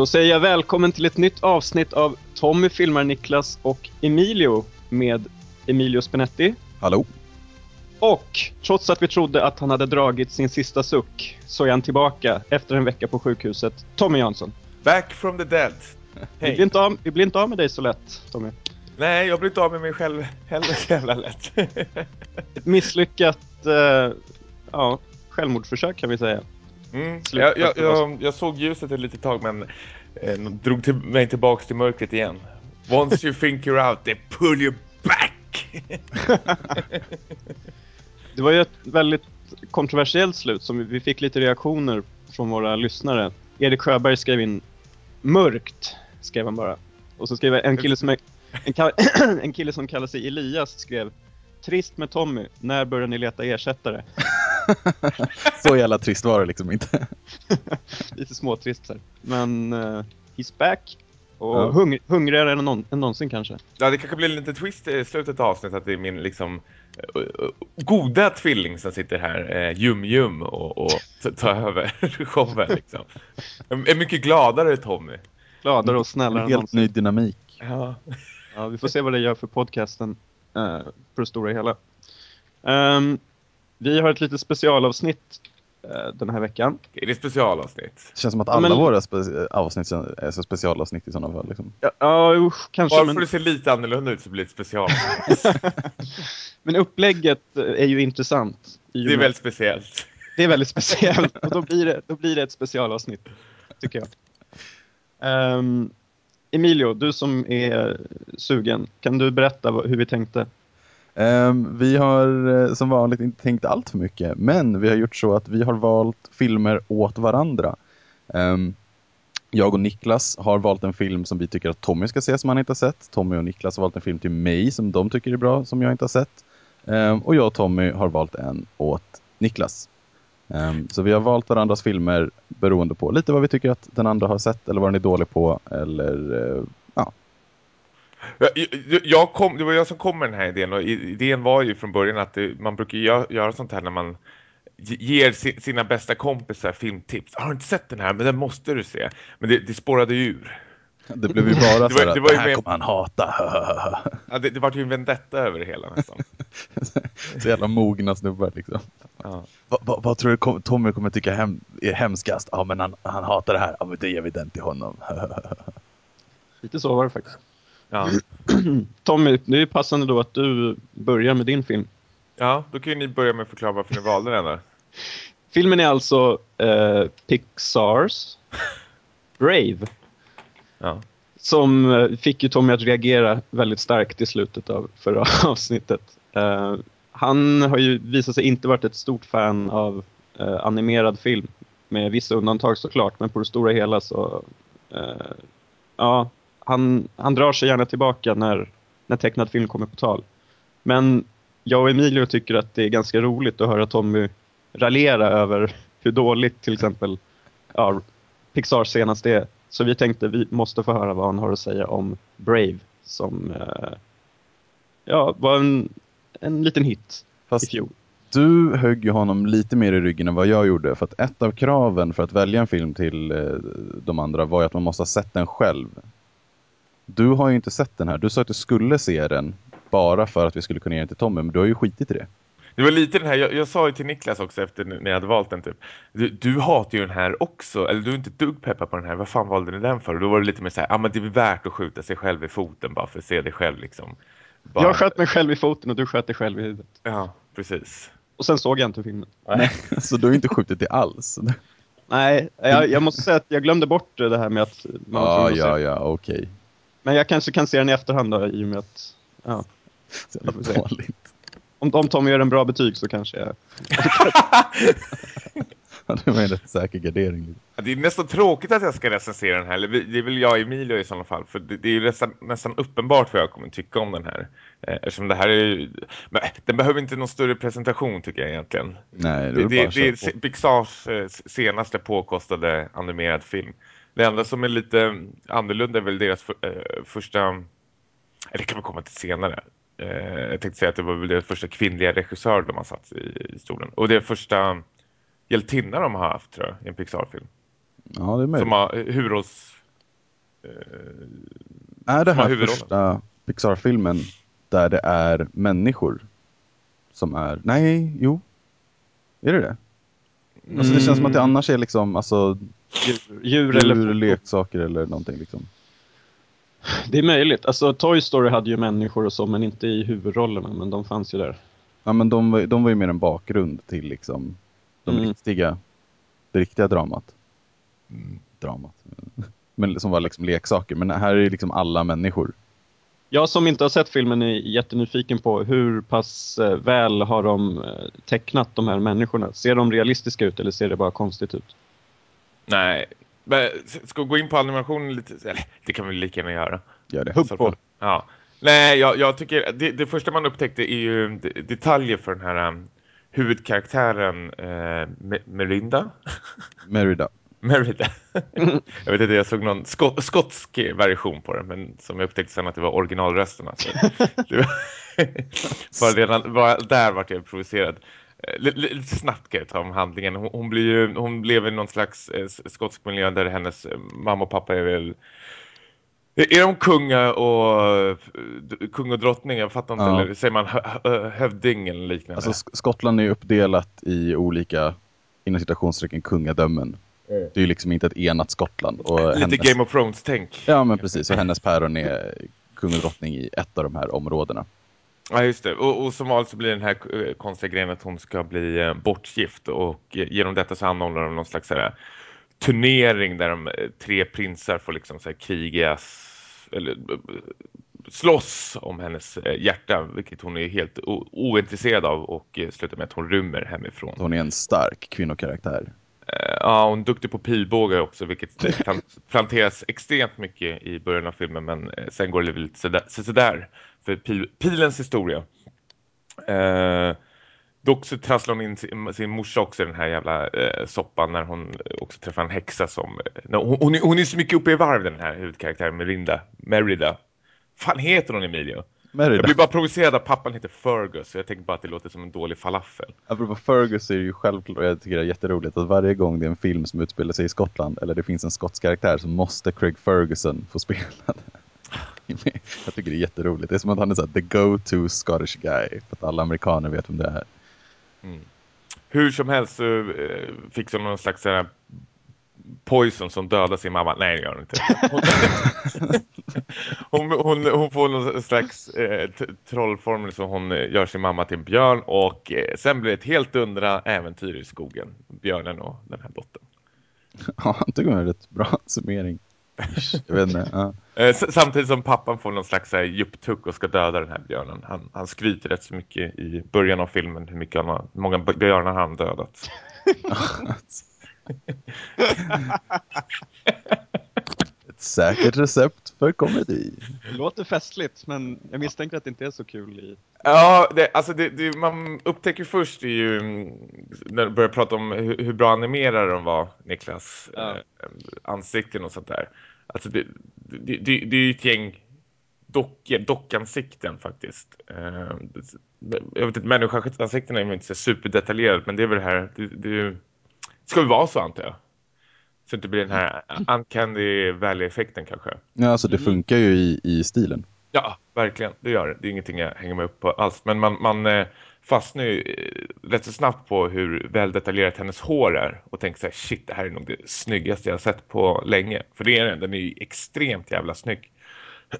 Då säger jag välkommen till ett nytt avsnitt av Tommy filmar Niklas och Emilio med Emilio Spinetti. Hallå? Och trots att vi trodde att han hade dragit sin sista suck så är han tillbaka efter en vecka på sjukhuset. Tommy Jansson. Back from the dead. Vi blir, inte av, vi blir inte av med dig så lätt, Tommy. Nej, jag blir inte av med mig själv heller så jävla lätt. Ett misslyckat eh, ja, självmordsförsök kan vi säga. Mm. Jag, jag, jag, jag, såg ljuset ett litet tag men eh, drog till, mig tillbaks till mörkret igen. Once you think you're out, they pull you back! det var ju ett väldigt kontroversiellt slut som vi fick lite reaktioner från våra lyssnare. Erik Sjöberg skrev in mörkt, skrev han bara. Och så skrev en kille som, är, en, en kille som kallar sig Elias skrev Trist med Tommy, när börjar ni leta ersättare? så jävla trist var det liksom inte. Lite småtrist här. Men uh, he's back. Och ja. hung hungrigare än, någon, än någonsin kanske. Ja, det kanske blir en liten twist i slutet av avsnittet att det är min liksom uh, goda tvilling som sitter här, uh, Jum Jum, och, och tar över showen liksom. Är mycket gladare Tommy. Gladare och snällare Helt än någonsin. ny dynamik. Ja. ja, vi får se vad det gör för podcasten uh, på det stora hela. Um, vi har ett litet specialavsnitt uh, den här veckan. Är det specialavsnitt? Det känns som att alla men... våra spe avsnitt är så specialavsnitt i sådana fall. Liksom. Ja, ja usch, kanske. Bara men... för det ser lite annorlunda ut så blir det ett specialavsnitt. men upplägget är ju intressant. Det är väldigt speciellt. Det är väldigt speciellt och då blir det, då blir det ett specialavsnitt, tycker jag. Um, Emilio, du som är sugen, kan du berätta hur vi tänkte? Um, vi har eh, som vanligt inte tänkt allt för mycket, men vi har gjort så att vi har valt filmer åt varandra. Um, jag och Niklas har valt en film som vi tycker att Tommy ska se som han inte har sett. Tommy och Niklas har valt en film till mig som de tycker är bra som jag inte har sett. Um, och jag och Tommy har valt en åt Niklas. Um, så vi har valt varandras filmer beroende på lite vad vi tycker att den andra har sett eller vad den är dålig på eller uh, ja. Jag, jag kom, det var jag som kom med den här idén och idén var ju från början att det, man brukar göra, göra sånt här när man ger sina bästa kompisar filmtips. Har du inte sett den här? Men den måste du se. Men det, det spårade ju ur. Det blev ju bara så det, var, det, var det här med... kommer han hata. ja, det, det var ju en vendetta över det hela nästan. så jävla mogna snubbar liksom. Ja. Vad va, va, tror du Tommy kommer tycka hem, är hemskast? Ja, men han, han hatar det här. Ja, men det ger vi den till honom. Lite så var det faktiskt. Ja. Tommy, det är passande då att du börjar med din film. Ja, då kan ju ni börja med att förklara varför ni valde den där. Filmen är alltså eh, Pixars Brave. Ja. Som eh, fick ju Tommy att reagera väldigt starkt i slutet av förra avsnittet. Uh, han har ju visat sig inte varit ett stort fan av uh, animerad film. Med vissa undantag såklart, men på det stora hela så... Uh, ja, han, han drar sig gärna tillbaka när, när tecknad film kommer på tal. Men jag och Emilio tycker att det är ganska roligt att höra Tommy raljera över hur dåligt till exempel ja, Pixar senast är. Så vi tänkte vi måste få höra vad han har att säga om Brave som eh, ja, var en, en liten hit Fast i fjol. Du högg ju honom lite mer i ryggen än vad jag gjorde. För att ett av kraven för att välja en film till eh, de andra var ju att man måste ha sett den själv. Du har ju inte sett den här. Du sa att du skulle se den bara för att vi skulle kunna ge den till Tommy. Men du har ju skitit i det. Det var lite den här, jag, jag sa ju till Niklas också efter när jag hade valt den typ. Du, du hatar ju den här också, eller du är inte dugg peppad på den här. Vad fan valde ni den för? Och då var det lite mer så här, ja ah, men det är värt att skjuta sig själv i foten bara för att se det själv liksom. Bara... Jag sköt mig själv i foten och du sköt dig själv i huvudet. Ja, precis. Och sen såg jag inte filmen. Nej, så du har inte skjutit det alls? Nej, jag, jag, måste säga att jag glömde bort det här med att... Man ah, ja, ja, okej. Okay. Men jag kanske kan se den i efterhand då, i och med att... Ja. Så jävla dåligt om, om Tom gör en bra betyg så kanske jag... ja, det var en rätt säker gardering. det är nästan tråkigt att jag ska recensera den här. Det är väl jag och Emilio i sådana fall. För det, det är nästan, nästan uppenbart vad jag kommer tycka om den här. Eh, eftersom det här är... Men, den behöver inte någon större presentation tycker jag egentligen. Nej, det, det, det är Pixars eh, senaste påkostade animerad film. Det enda som är lite annorlunda är väl deras för, eh, första... Eller det kan vi komma till senare. Eh, jag tänkte säga att det var väl det första kvinnliga regissör de har satt i, i stolen. Och det är första hjältinna de har haft tror jag, i en Pixar-film. Ja, det är möjligt. Som har huvudrolls, Är det här första Pixar-filmen där det är människor som är... Nej, jo. Är det det? Alltså det känns som att det annars är liksom, alltså, Djur, djur djur, eller leksaker eller någonting liksom. Det är möjligt. Alltså Toy Story hade ju människor och så, men inte i huvudrollerna. Men de fanns ju där. Ja men de, var- de var ju mer en bakgrund till liksom de Mm. riktiga, det riktiga dramat. Dramat. Men som var liksom leksaker. Men här är det liksom alla människor. Jag som inte har sett filmen är jättenyfiken på hur pass eh, väl har de eh, tecknat de här människorna? Ser de realistiska ut eller ser det bara konstigt ut? Nej, men ska vi gå in på animationen lite? Eller, det kan vi lika gärna göra. Gör det. Hugg på. Ja. Nej, jag, jag tycker det, det första man upptäckte är ju de- detaljer för den här um, huvudkaraktären eh, Me- Merinda. Merida. Merida. jag vet inte, jag såg någon sko- skotsk version på den, men som jag upptäckte sen att det var originalrösterna. Så det var bara, redan, bara där vart jag provocerad. Eh, Lite, snabbt kan jag ta om handlingen. Hon, hon, blir ju, hon lever i någon slags eh, skotsk miljö där hennes eh, mamma och pappa är väl är de kunga och kung och drottning? Jag fattar inte. Ja. Eller säger man hö, hö, hövding eller liknande? Alltså Sk- Skottland är ju uppdelat i olika, inom citationstecken, kungadömen. Mm. Det är ju liksom inte ett enat Skottland. Och Lite hennes, Game of Thrones-tänk. Ja men precis, och hennes päron är kung och drottning i ett av de här områdena. Ja, just det. Och, och som vanligt så blir den här eh, konstiga grejen att hon ska bli eh, bortgift och eh, genom detta så anordnar de någon slags här, turnering där de tre prinsar får liksom så här, krigas eller slåss om hennes hjärta, vilket hon är helt ointresserad av och slutar med att hon rymmer hemifrån. Hon är en stark kvinnokaraktär. Ja, hon är duktig på pilbågar också, vilket plan- planteras extremt mycket i början av filmen, men sen går det lite sådär, sådär för pil, pilens historia. Eh, dock så trasslar hon in sin, sin morsa också i den här jävla eh, soppan när hon också träffar en häxa som... Eh, nej, hon, hon, är, hon är så mycket uppe i varv den här huvudkaraktären Merinda. Merida. fan heter hon Emilio? Merida. Jag blir bara provocerad att pappan heter Fergus, så jag tänker bara att det låter som en dålig falafel. Apropå Fergus är det ju självklart, och jag tycker det är jätteroligt, att varje gång det är en film som utspelar sig i Skottland eller det finns en skotsk karaktär så måste Craig Ferguson få spela det. Jag tycker det är jätteroligt. Det är som att han är så här, the go-to Scottish guy. För att alla amerikaner vet vem det är. Hur som helst så eh, fick hon någon slags här poison som dödar sin mamma. Nej, det gör hon inte. Hon, hon, hon, får någon slags eh, trollformel så hon eh, gör sin mamma till en björn och eh, sen blir det ett helt undra äventyr i skogen. Björnen och den här dottern. Ja, jag tycker det är en rätt bra summering. Jag vet inte. Ja. Eh, samtidigt som pappan får någon slags jupptuck och ska döda den här björnen. Han, han skryter rätt så mycket i början av filmen hur mycket han har, många björnar han har dödat. Ett säkert recept för komedi. Det låter festligt, men jag misstänker att det inte är så kul i... Ja, det, alltså det, det, man upptäcker först är ju mm, när du börjar prata om hur, hur bra animerade de var, Niklas, Ja. eh, ansikten och sånt där. Alltså det, det, det, det är ju ett gäng dockor, dockansikten faktiskt. Eh, jag vet inte, människoansikten är ju inte så superdetaljerade, men det är väl det här, det, det ska väl vara så antar jag. Så det inte blir den här uncanny valley-effekten kanske. Ja, alltså det funkar ju i, i stilen. Ja, verkligen. Det gör det. Det är ingenting jag hänger mig upp på alls. Men man, man eh, fastnar ju eh, rätt så snabbt på hur väl detaljerat hennes hår är. Och tänker så här, shit, det här är nog det snyggaste jag har sett på länge. För det är den. Den är ju extremt jävla snygg.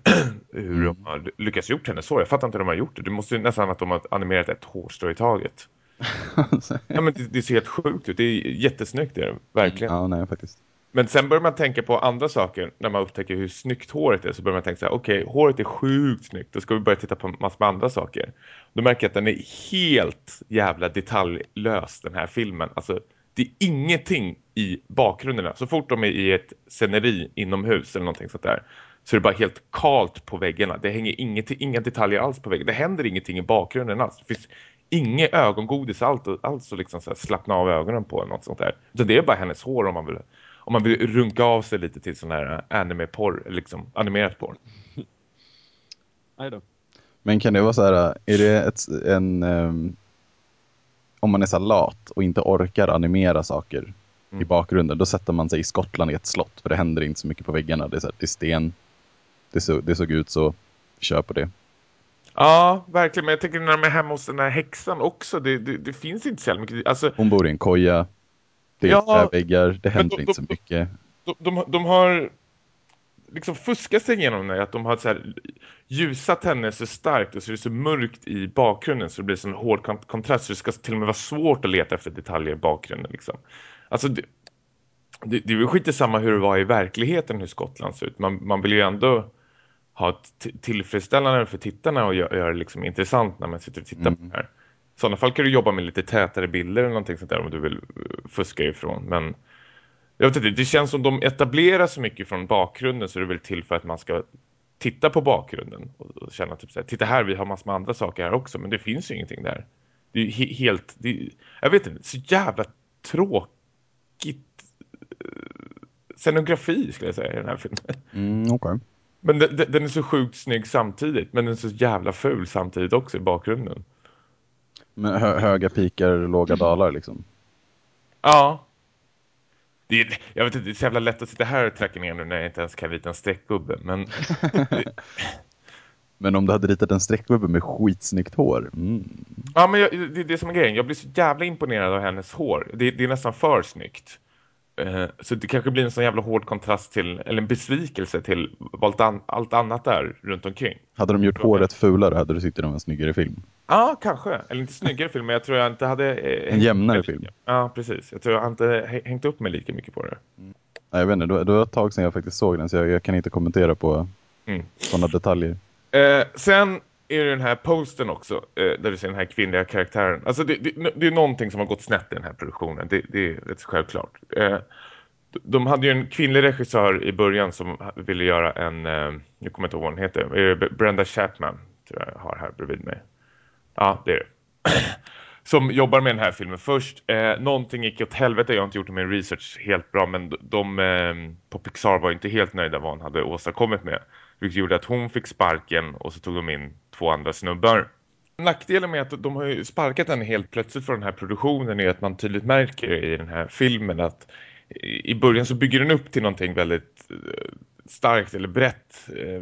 hur de har lyckats gjort hennes hår. Jag fattar inte hur de har gjort det. Det måste ju nästan att de har animerat ett hårstrå i taget. Ja, men det, det ser helt sjukt ut. Det är jättesnyggt, det är det. Verkligen. ja, nej faktiskt. Men sen börjar man tänka på andra saker när man upptäcker hur snyggt håret är. Så börjar man tänka så här, okej, håret är sjukt snyggt. Då ska vi börja titta på massor med andra saker. Då märker jag att den är helt jävla detaljlös, den här filmen. Alltså, det är ingenting i bakgrunderna. Så fort de är i ett sceneri inomhus eller någonting sånt där. Så är det bara helt kalt på väggarna. Det hänger inget, inga detaljer alls på väggen. Det händer ingenting i bakgrunden alls. Det finns inget ögongodis alls, alls att liksom så här slappna av ögonen på. Eller något sånt där. Utan det är bara hennes hår om man vill om man vill runka av sig lite till sån här anime-porr, liksom animerat porr. Nej då. Men kan det vara så här, är det ett, en... ehm, om man är så lat och inte orkar animera saker i bakgrunden. Då sätter man sig i Skottland i ett slott för det händer inte så mycket på väggarna. Det är, så här, det är sten. Det, så, det såg ut så. Vi kör på det. Ja, verkligen. Men jag tänker när de är hemma hos den här häxan också. Det, det, det finns inte så mycket. Alltså, Hon bor i en koja. Det är Ja, väggar. Det händer då- inte så mycket. de, de, de har liksom fuskat sig igenom det. Att de har så här, ljusat henne så starkt och så är det så mörkt i bakgrunden så det blir som en hård kont- kontrast. Så det ska till och med vara svårt att leta efter detaljer i bakgrunden. Liksom. Alltså det, det, det är väl skit samma hur det var i verkligheten hur Skottland ser ut. Man, man vill ju ändå ha ett tillfredsställande för tittarna och göra gör det liksom intressant när man sitter och tittar på Mm. det här. I sådana fall kan du jobba med lite tätare bilder eller någonting sånt där om du vill eh, fuska ifrån. Men jag vet inte, det känns som de etablerar så mycket från bakgrunden så det är väl till för att man ska titta på bakgrunden och, känna typ så här, titta här, vi har massor med andra saker här också, men det finns ju ingenting där. Det är he helt, det är, jag vet inte, så jävla tråkigt eh, scenografi skulle jag säga i den här filmen. Mm, okej. Men den är så sjukt snygg samtidigt, men den är så jävla ful samtidigt också i bakgrunden. Men hö höga pikar, låga dalar liksom. Ja. Det är, jag vet inte, det är så jävla lätt att sitta här och tracka ner nu när jag inte ens kan rita en streckgubbe. Men Men om du hade ritat en streckgubbe med skitsnyggt hår. Mm. Ja, men jag, det är det som är grejen. Jag blir så jävla imponerad av hennes hår. Det, det är nästan för snyggt. Eh, så det kanske blir en sån jävla hård kontrast till, eller en besvikelse till allt, an, allt annat där runt omkring. Hade de gjort håret fulare hade du tyckt det var en snyggare film. Ja, kanske. Eller inte snyggare film, men jag tror jag inte hade... Eh, En jämnare film. Ja, precis. Jag tror jag inte hä- hängt upp mig lika mycket på det. Nej, jag vet inte, det var- det var ett tag sedan jag faktiskt såg den så jag, jag kan inte kommentera på Mm. sådana detaljer. Eh, sen är det den här posten också, eh, där du ser den här kvinnliga karaktären. Alltså det, det, det är någonting som har gått snett i den här produktionen, det, det är rätt självklart. Eh, de- hade ju en kvinnlig regissör i början som ville göra en, eh, nu kommer jag inte ihåg vad hon heter, Brenda Chapman tror jag har här bredvid mig. Ja, det är det. som jobbar med den här filmen först. Eh, någonting gick åt helvete, jag har inte gjort min research helt bra, men de, de eh, på Pixar var inte helt nöjda vad hon hade åstadkommit med. Vilket gjorde att hon fick sparken och så tog de in två andra snubbar. Nackdelen med att de har ju sparkat henne helt plötsligt från den här produktionen är att man tydligt märker i den här filmen att i början så bygger den upp till någonting väldigt eh, starkt eller brett eh,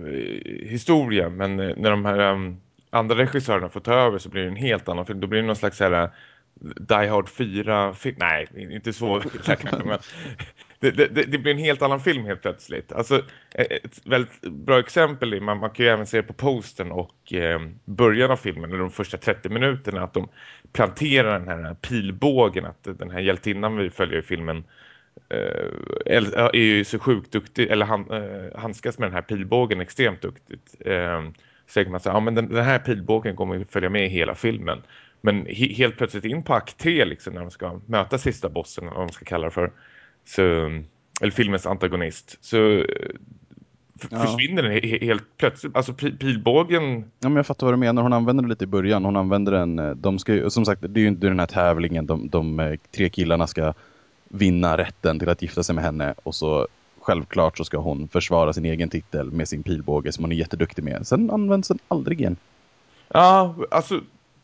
historia men eh, när de här um, andra regissörerna får ta över så blir det en helt annan film. Då blir det någon slags här, eh, Die Hard 4 film. Nej, inte så kanske, men det, det, det blir en helt annan film helt plötsligt. Alltså, eh, ett väldigt bra exempel är, man, man kan ju även se på posten och eh, början av filmen, eller de första 30 minuterna, att de planterar den här pilbågen, att den här hjältinnan vi följer i filmen eh, är ju så sjukt duktig, eller han, eh, handskas med den här pilbågen extremt duktigt. Eh, så tänker man så här, ja men den, den här pilbågen kommer ju följa med i hela filmen. Men he, helt plötsligt in på akt 3 liksom, när de ska möta sista bossen, vad de ska kalla det för, så, eller filmens antagonist, så eh, Ja. försvinner den he, helt plötsligt. Alltså pi- pilbågen, Ja, men jag fattar vad du menar. Hon använder det lite i början. Hon använder den, eh, de ska ju, som sagt, det är ju inte den här tävlingen. De, de eh, tre killarna ska vinna rätten till att gifta sig med henne och så självklart så ska hon försvara sin egen titel med sin pilbåge som hon är jätteduktig med. Sen används den aldrig igen. Ja, alltså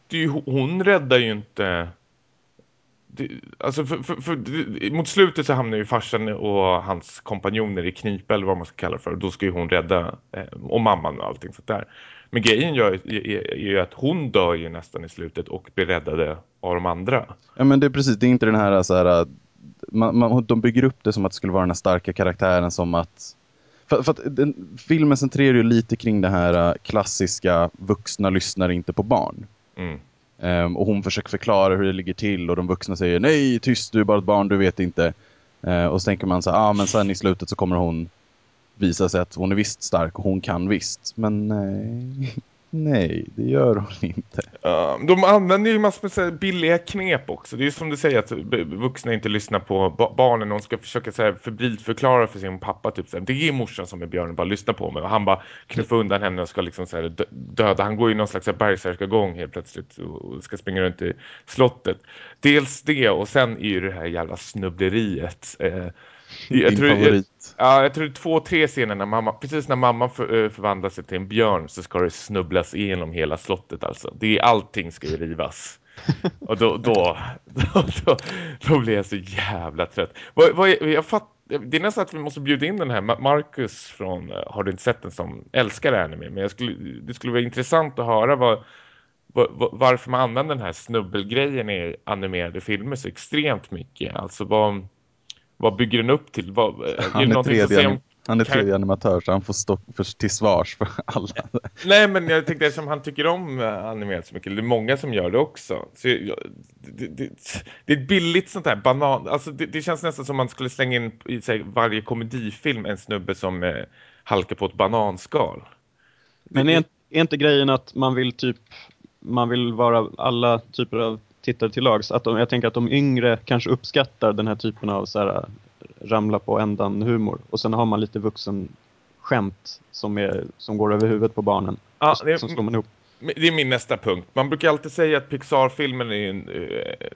det hon räddar ju inte... Alltså för, för, för, mot slutet så hamnar ju farsan och hans kompanjoner i knipa eller vad man ska kalla det för. Då ska ju hon rädda, eh, och mamman och allting sånt där. Men grejen gör, är, ju att hon dör ju nästan i slutet och blir räddade av de andra. Ja men det är precis, det är inte den här så här, man, man, de bygger upp det som att det skulle vara den här starka karaktären som att för, för att den, filmen centrerar ju lite kring det här äh, klassiska vuxna lyssnar inte på barn. Mm. Um, och hon försöker förklara hur det ligger till och de vuxna säger nej, tyst, du är bara ett barn, du vet inte. Uh, och så tänker man så här, ah, men sen i slutet så kommer hon visa sig att hon är visst stark och hon kan visst. Men nej, nej, det gör hon inte. Uh, de använder ju massor med billiga knep också. Det är ju som du säger att vuxna inte lyssnar på ba- barnen. De ska försöka så här febrilt förklara för sin pappa typ så här, det är morsan som är björnen, bara lyssna på mig. Och han bara knuffar undan henne och ska liksom så här dö- döda. Han går ju någon slags bergsärkargång helt plötsligt och och ska springa runt i slottet. Dels det och sen är ju det här jävla snubbleriet. Eh, jag Din tror, jag, favorit. ja, jag tror två, tre scener när mamma, precis när mamma för, eh, förvandlar sig till en björn så ska det snubblas igenom hela slottet alltså. Det är, allting ska ju rivas. Och då, då, då, då, då blir jag så jävla trött. Vad, vad, jag fatt, det är nästan att vi måste bjuda in den här Ma- Marcus från eh, Har du inte sett den som älskar anime. Men jag skulle, det skulle vara intressant att höra vad- varför man använder den här snubbelgrejen i animerade filmer så extremt mycket. Alltså vad, vad bygger den upp till? Vad, är Han är, som tredje, om han är tredje animatör så han får stå för, till svars för alla. Nej, men jag tänkte eftersom han tycker om eh, animerat så mycket. Det är många som gör det också. Så jag, det, det, det är ett billigt sånt här banan. Alltså det, det känns nästan som man skulle slänga in i sig, varje komedifilm en snubbe som eh, halkar på ett bananskal. Men är, är inte grejen att man vill typ man vill vara alla typer av tittare till lags? Att de, jag tänker att de yngre kanske uppskattar den här typen av så här, ramla på ändan humor. Och sen har man lite vuxen skämt som, är, som går över huvudet på barnen. Ja, det- som slår man ihop. Det är min nästa punkt. Man brukar alltid säga att Pixar-filmen är en, eh,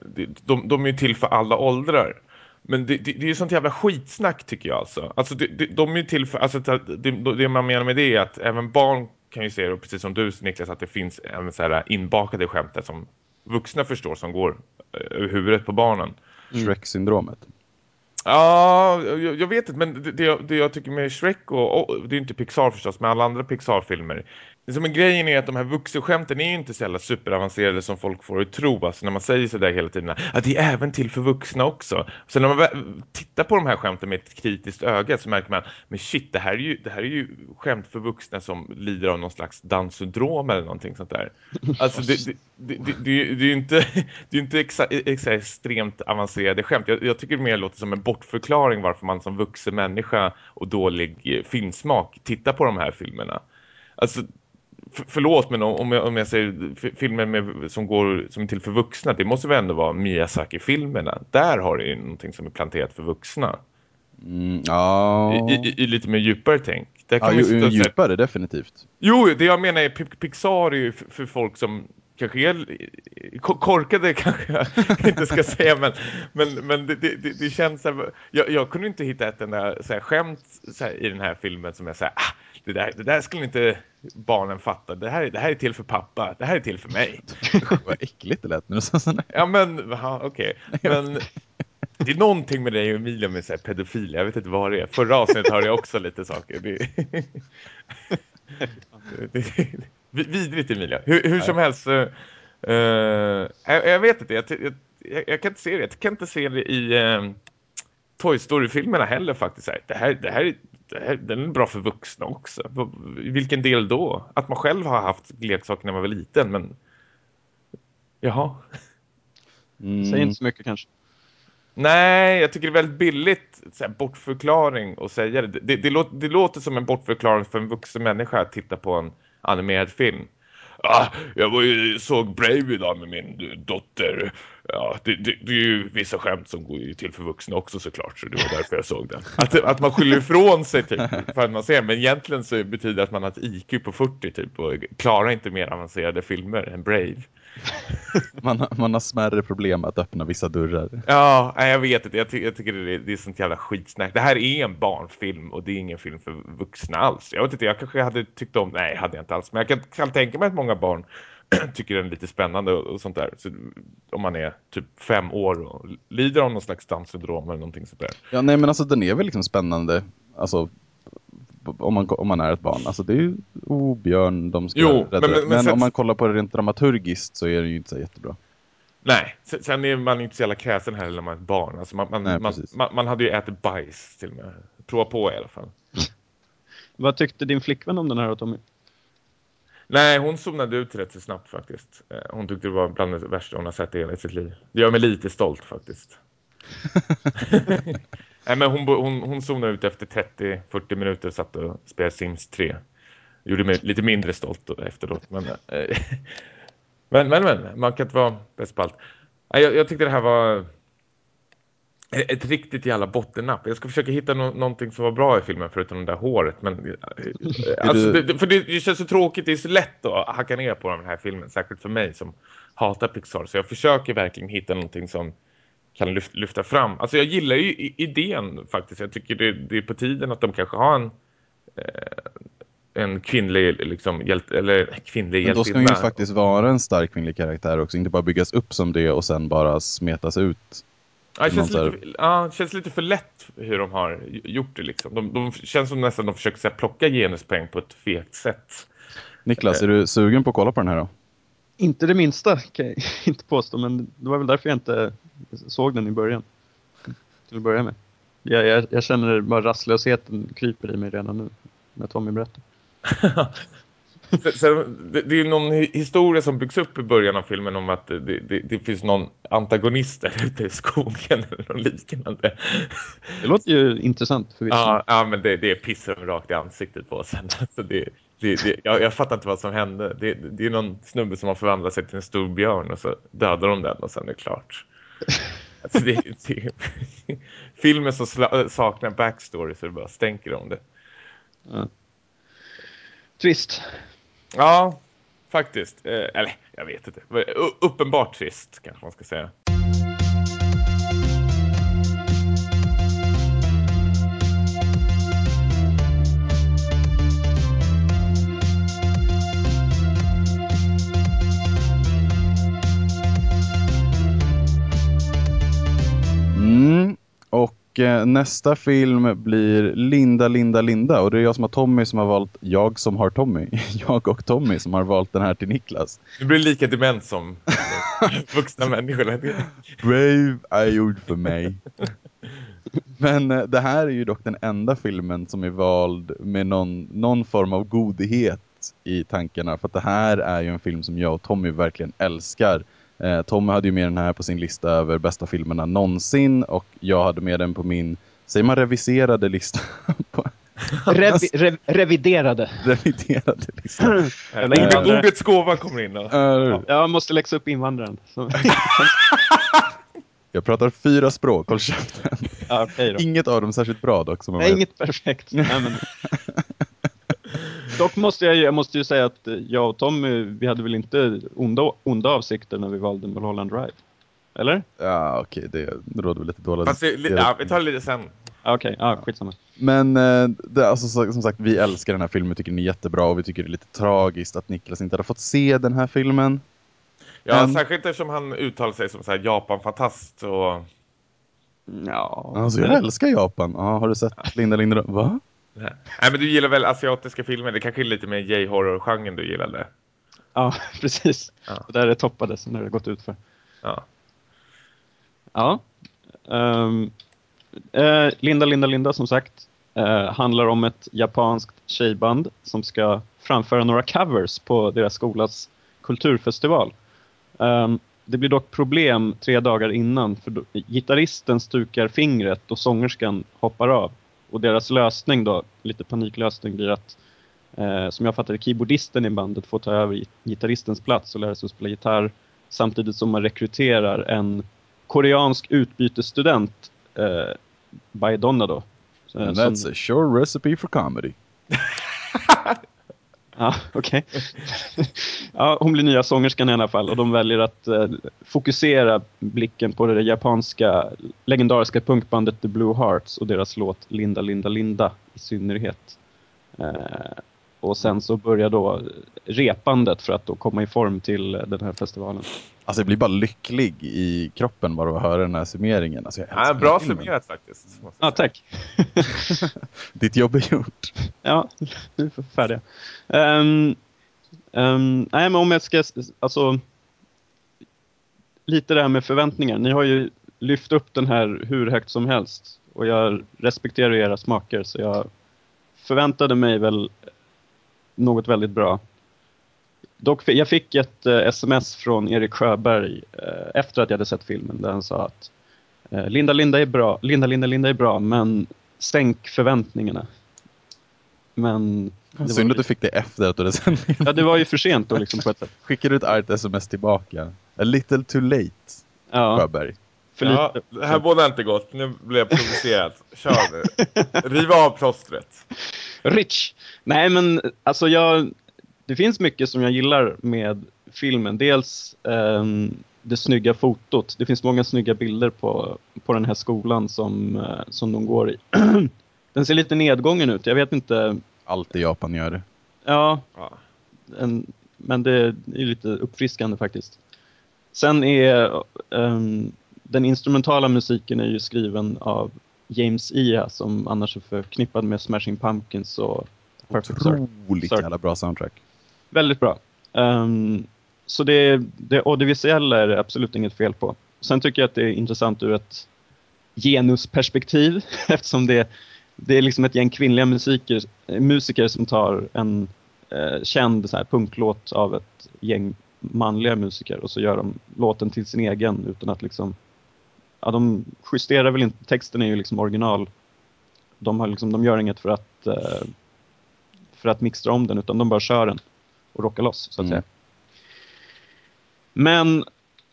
de, de, är ju till för alla åldrar. Men det, det, det är ju sånt jävla skitsnack tycker jag alltså. Alltså det, det, de är ju till för, alltså det, man menar med det är att även barn kan ju se det, och precis som du Niklas, att det finns även så här inbakade skämt som vuxna förstår som går eh, över huvudet på barnen. Shrek-syndromet. Ja, jag, jag vet inte, men det, det, jag, tycker med Shrek och, och det är inte Pixar förstås, men alla andra Pixar-filmer. Det som är grejen är att de här vuxenskämten är ju inte så superavancerade som folk får att tro. Alltså när man säger sådär hela tiden, att det är även till för vuxna också. Så när man tittar på de här skämten med ett kritiskt öga så märker man, men shit, det här är ju, det här är ju skämt för vuxna som lider av någon slags danssyndrom eller någonting sånt där. Alltså det, det, det, det, det, är ju- inte, det är ju inte exa, exa, extremt avancerade skämt. Jag, jag tycker det mer låter som en bortförklaring varför man som vuxen människa och dålig eh, filmsmak tittar på de här filmerna. Alltså, förlåt men om, jag, om jag säger filmer med, som, går, som är till för vuxna, det måste väl ändå vara Miyazaki-filmerna. Där har det ju någonting som är planterat för vuxna. Mm, ja, I, i, I lite mer djupare tänk. Där kan ja ju djupare definitivt. Jo, det jag menar är Pi- Pixar är ju för folk som kanske ko- korkade kanske jag inte ska säga men, men, men det, det, det- känns så här, jag, jag kunde inte hitta ett enda så här, skämt så här, i den här filmen som jag säger ah, det, där, det där skulle inte barnen fatta. Det här, det här är till för pappa, det här är till för mig. Vad äckligt det lät nu. Ja men, okej. Men det är någonting med dig och Emilia med så pedofil, jag vet inte vad det är. Förra avsnittet hörde jag också lite saker. Det, det, det, vidrigt Emilia. Hur, hur som helst så, eh, jag, jag vet inte, jag, jag, jag, kan inte se det. Jag kan inte se det i eh, Toy Story-filmerna heller faktiskt. Det här, det här, är- det här den är bra för vuxna också. I vilken del då? Att man själv har haft leksaker när man var liten, men jaha. mm, Säg inte så mycket kanske. Nej, jag tycker det är väldigt billigt så här, bortförklaring att säga det. Det, det, det, låter, det låter som en bortförklaring för en vuxen människa att titta på en animerad film. Ah, jag var ju, såg Brave idag med min dotter. Ja, det, det, det är ju vissa skämt som går till för vuxna också såklart, så det var därför jag såg den. Att, att man skyller ifrån sig typ, för att man ser, men egentligen så betyder det att man har ett IQ på 40 typ och klarar inte mer avancerade filmer än Brave. man, har- man har smärre problem att öppna vissa dörrar. Ja, jag vet inte. Jag, ty jag tycker det är, det är sånt jävla skitsnack. Det här är en barnfilm och det är ingen film för vuxna alls. Jag vet inte, jag kanske hade tyckt om... Nej, hade jag inte alls. Men jag kan, kan tänka mig att många barn tycker den är lite spännande och, och sånt där. Så, om man är typ fem år och lider av någon slags danssyndrom eller någonting sånt där. Ja, nej men alltså den är väl liksom spännande. Alltså om man, om man är ett barn. Alltså det är ju, oh Björn, de ska Jo, rädda men- men- men, men sen- om man kollar på det rent dramaturgiskt så är det ju inte så jättebra. Nej, sen, är man inte så jävla kräsen heller när man är ett barn. Alltså man, man, Nej, man, man, man hade ju ätit bajs till och med. Prova på i alla fall. Vad tyckte din flickvän om den här Tommy? Nej, hon zonade ut rätt så snabbt faktiskt. Eh, Hon tyckte det var bland det värsta hon har sett i hela sitt liv. Det gör mig lite stolt faktiskt. Nej, men hon, hon, hon zonade ut efter 30-40 minuter och satt och spelade Sims 3. Gjorde mig lite mindre stolt efteråt. Men, eh, men, men, men, man kan inte vara bäst på allt. Jag, jag tyckte det här var ett riktigt jävla bottennapp. Jag ska försöka hitta no någonting som var bra i filmen förutom det där håret. Men, eh, alltså, det, för det, det känns så tråkigt. Det är så lätt att hacka ner på den här filmen. Särskilt för mig som hatar Pixar. Så jag försöker verkligen hitta någonting som kan lyfta, lyfta fram. Alltså jag gillar ju idén faktiskt. Jag tycker det, det är på tiden att de kanske har en eh, en kvinnlig liksom hjälte, eller kvinnlig Men då ska hon ju faktiskt vara en stark kvinnlig karaktär också, inte bara byggas upp som det och sen bara smetas ut. Ja, det känns, lite, ja, känns lite för lätt hur de har gjort det liksom. De, de känns som nästan de försöker så här, plocka genuspoäng på ett fegt sätt. Niklas, är du sugen på att kolla på den här då? Inte det minsta kan jag inte påstå, men det var väl därför jag inte såg den i början. Till att börja med. Jag, jag, jag känner bara rastlösheten kryper i mig redan nu när Tommy berättar. Sen, det, är någon historia som byggs upp i början av filmen om att det, det, det finns någon antagonist där ute i skogen eller något liknande. Det låter ju intressant för ja, ja, men det, det är pissen rakt i ansiktet på sen. Alltså det, det, det, jag, jag fattar inte vad som hände. Det, det är någon snubbe som har förvandlat sig till en stor björn och så dödar de den och sen är det klart. Alltså det, det, filmen som saknar backstory så det bara stänker om det. Ja. Trist. Ja, faktiskt. Eh, eller, jag vet inte. Uppenbart trist, kanske man ska säga. Nästa film blir Linda, Linda, Linda. Och det är jag som har Tommy som har valt, jag som har Tommy. Jag och Tommy som har valt den här till Niklas. Du blir lika dement som vuxna människor. Brave är gjord för mig. Men eh, det här är ju dock den enda filmen som är vald med någon, någon form av godhet i tankarna. För att det här är ju en film som jag och Tommy verkligen älskar. Eh, Tommy hade ju med den här på sin lista över bästa filmerna någonsin och jag hade med den på min, säger man reviserade lista? Revi, rev, reviderade. Reviderade lista. Ordet, ordets gåva kommer in. Uh, jag måste läxa upp invandraren. jag pratar fyra språk, håll käften. Ja, okay Inget av dem särskilt bra dock. Som Nej, inget perfekt. Nej, men... Dock måste jag, jag måste ju säga att jag och Tommy, vi hade väl inte onda, onda avsikter när vi valde Mulholland Drive. Eller? Ja, okej. Okay, det råder väl lite dåligt. Fast det, ja, vi tar det lite sen. Okej, okay, ja, skitsamma. Men eh, det, alltså, som sagt, vi älskar den här filmen, tycker den är jättebra och vi tycker det är lite tragiskt att Niklas inte hade fått se den här filmen. Ja, Men... särskilt eftersom han uttalar sig som så här Japan-fantast och... Ja. Alltså, jag älskar Japan. Ja, har du sett Linda Linda? Va? Nej. Nej, men du gillar väl asiatiska filmer? Det kanske är lite mer J-horror-genren du gillade. Ja, precis. Ja. Det där är toppades när det gått ut för. Ja. Ja. Um, uh, Linda, Linda, Linda som sagt uh, handlar om ett japanskt tjejband som ska framföra några covers på deras skolas kulturfestival. Um, det blir dock problem tre dagar innan för gitarristen stukar fingret och sångerskan hoppar av. Och deras lösning då, lite paniklösning blir att eh, som jag fattar det, keyboardisten i bandet får ta över gitarristens plats och lära sig att spela gitarr samtidigt som man rekryterar en koreansk utbytesstudent eh, by Donna då. And that's som... a sure recipe for comedy. Ja, okej. Okay. ja, hon blir nya sångerskan i alla fall och de väljer att eh, fokusera blicken på det japanska legendariska punkbandet The Blue Hearts och deras låt Linda, Linda, Linda i synnerhet. Eh, och sen så börjar då repandet för att då komma i form till eh, den här festivalen. Alltså jag blir bara lycklig i kroppen bara att höra den här summeringen. Alltså ja, bra summerat faktiskt. Ja, tack. Ditt jobb är gjort. Ja, nu är vi färdiga. Um, um, nej, men om jag ska, alltså lite det här med förväntningar. Ni har ju lyft upp den här hur högt som helst och jag respekterar era smaker så jag förväntade mig väl något väldigt bra. Dock, jag fick ett eh, sms från Erik Sjöberg eh, efter att jag hade sett filmen där han sa att eh, Linda Linda är bra, Linda Linda Linda är bra, men sänk förväntningarna. Men... Det Synd att du fick det efter att du hade filmen. Ja, det var ju för sent då liksom på ett sätt. Skickade du ett argt sms tillbaka? A little too late, ja. Sjöberg. För ja, det här båda inte gott. Nu blev jag provocerad. Kör nu. Riv av plåstret. Rich. Nej, men alltså jag... Det finns mycket som jag gillar med filmen. Dels um, det snygga fotot. Det finns många snygga bilder på, på den här skolan som, eh, som de går i. den ser lite nedgången ut. Jag vet inte. Allt i Japan gör det. Ja, Ja. en, men det är lite uppfriskande faktiskt. Sen är ehm, den instrumentala musiken är ju skriven av James Iha som annars är förknippad med Smashing Pumpkins och Perfect Circle. Otroligt Circle. jävla bra soundtrack. Väldigt bra. Um, så det, det audiovisuella är det absolut inget fel på. Sen tycker jag att det är intressant ur ett genusperspektiv eftersom det, det är liksom ett gäng kvinnliga musiker, musiker som tar en eh, känd så här, punklåt av ett gäng manliga musiker och så gör de låten till sin egen utan att liksom ja, de justerar väl inte, texten är ju liksom original. De, har liksom, de gör inget för att eh, för att mixtra om den utan de bara kör den och rockar loss så att Mm. säga. Men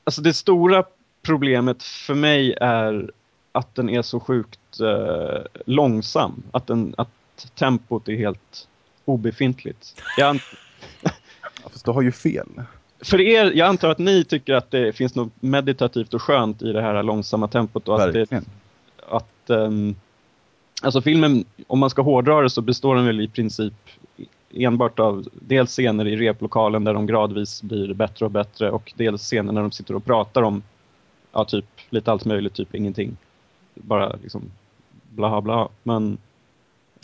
alltså det stora problemet för mig är att den är så sjukt eh, långsam. Att, den, att tempot är helt obefintligt. Jag, Ja, fast du har ju fel. för er, jag antar att ni tycker att det finns något meditativt och skönt i det här långsamma tempot. Och att det, att ehm, alltså filmen, om man ska hårdra det så består den väl i princip enbart av dels scener i replokalen där de gradvis blir bättre och bättre och dels scener när de sitter och pratar om ja, typ lite allt möjligt, typ ingenting. Bara liksom bla bla. Men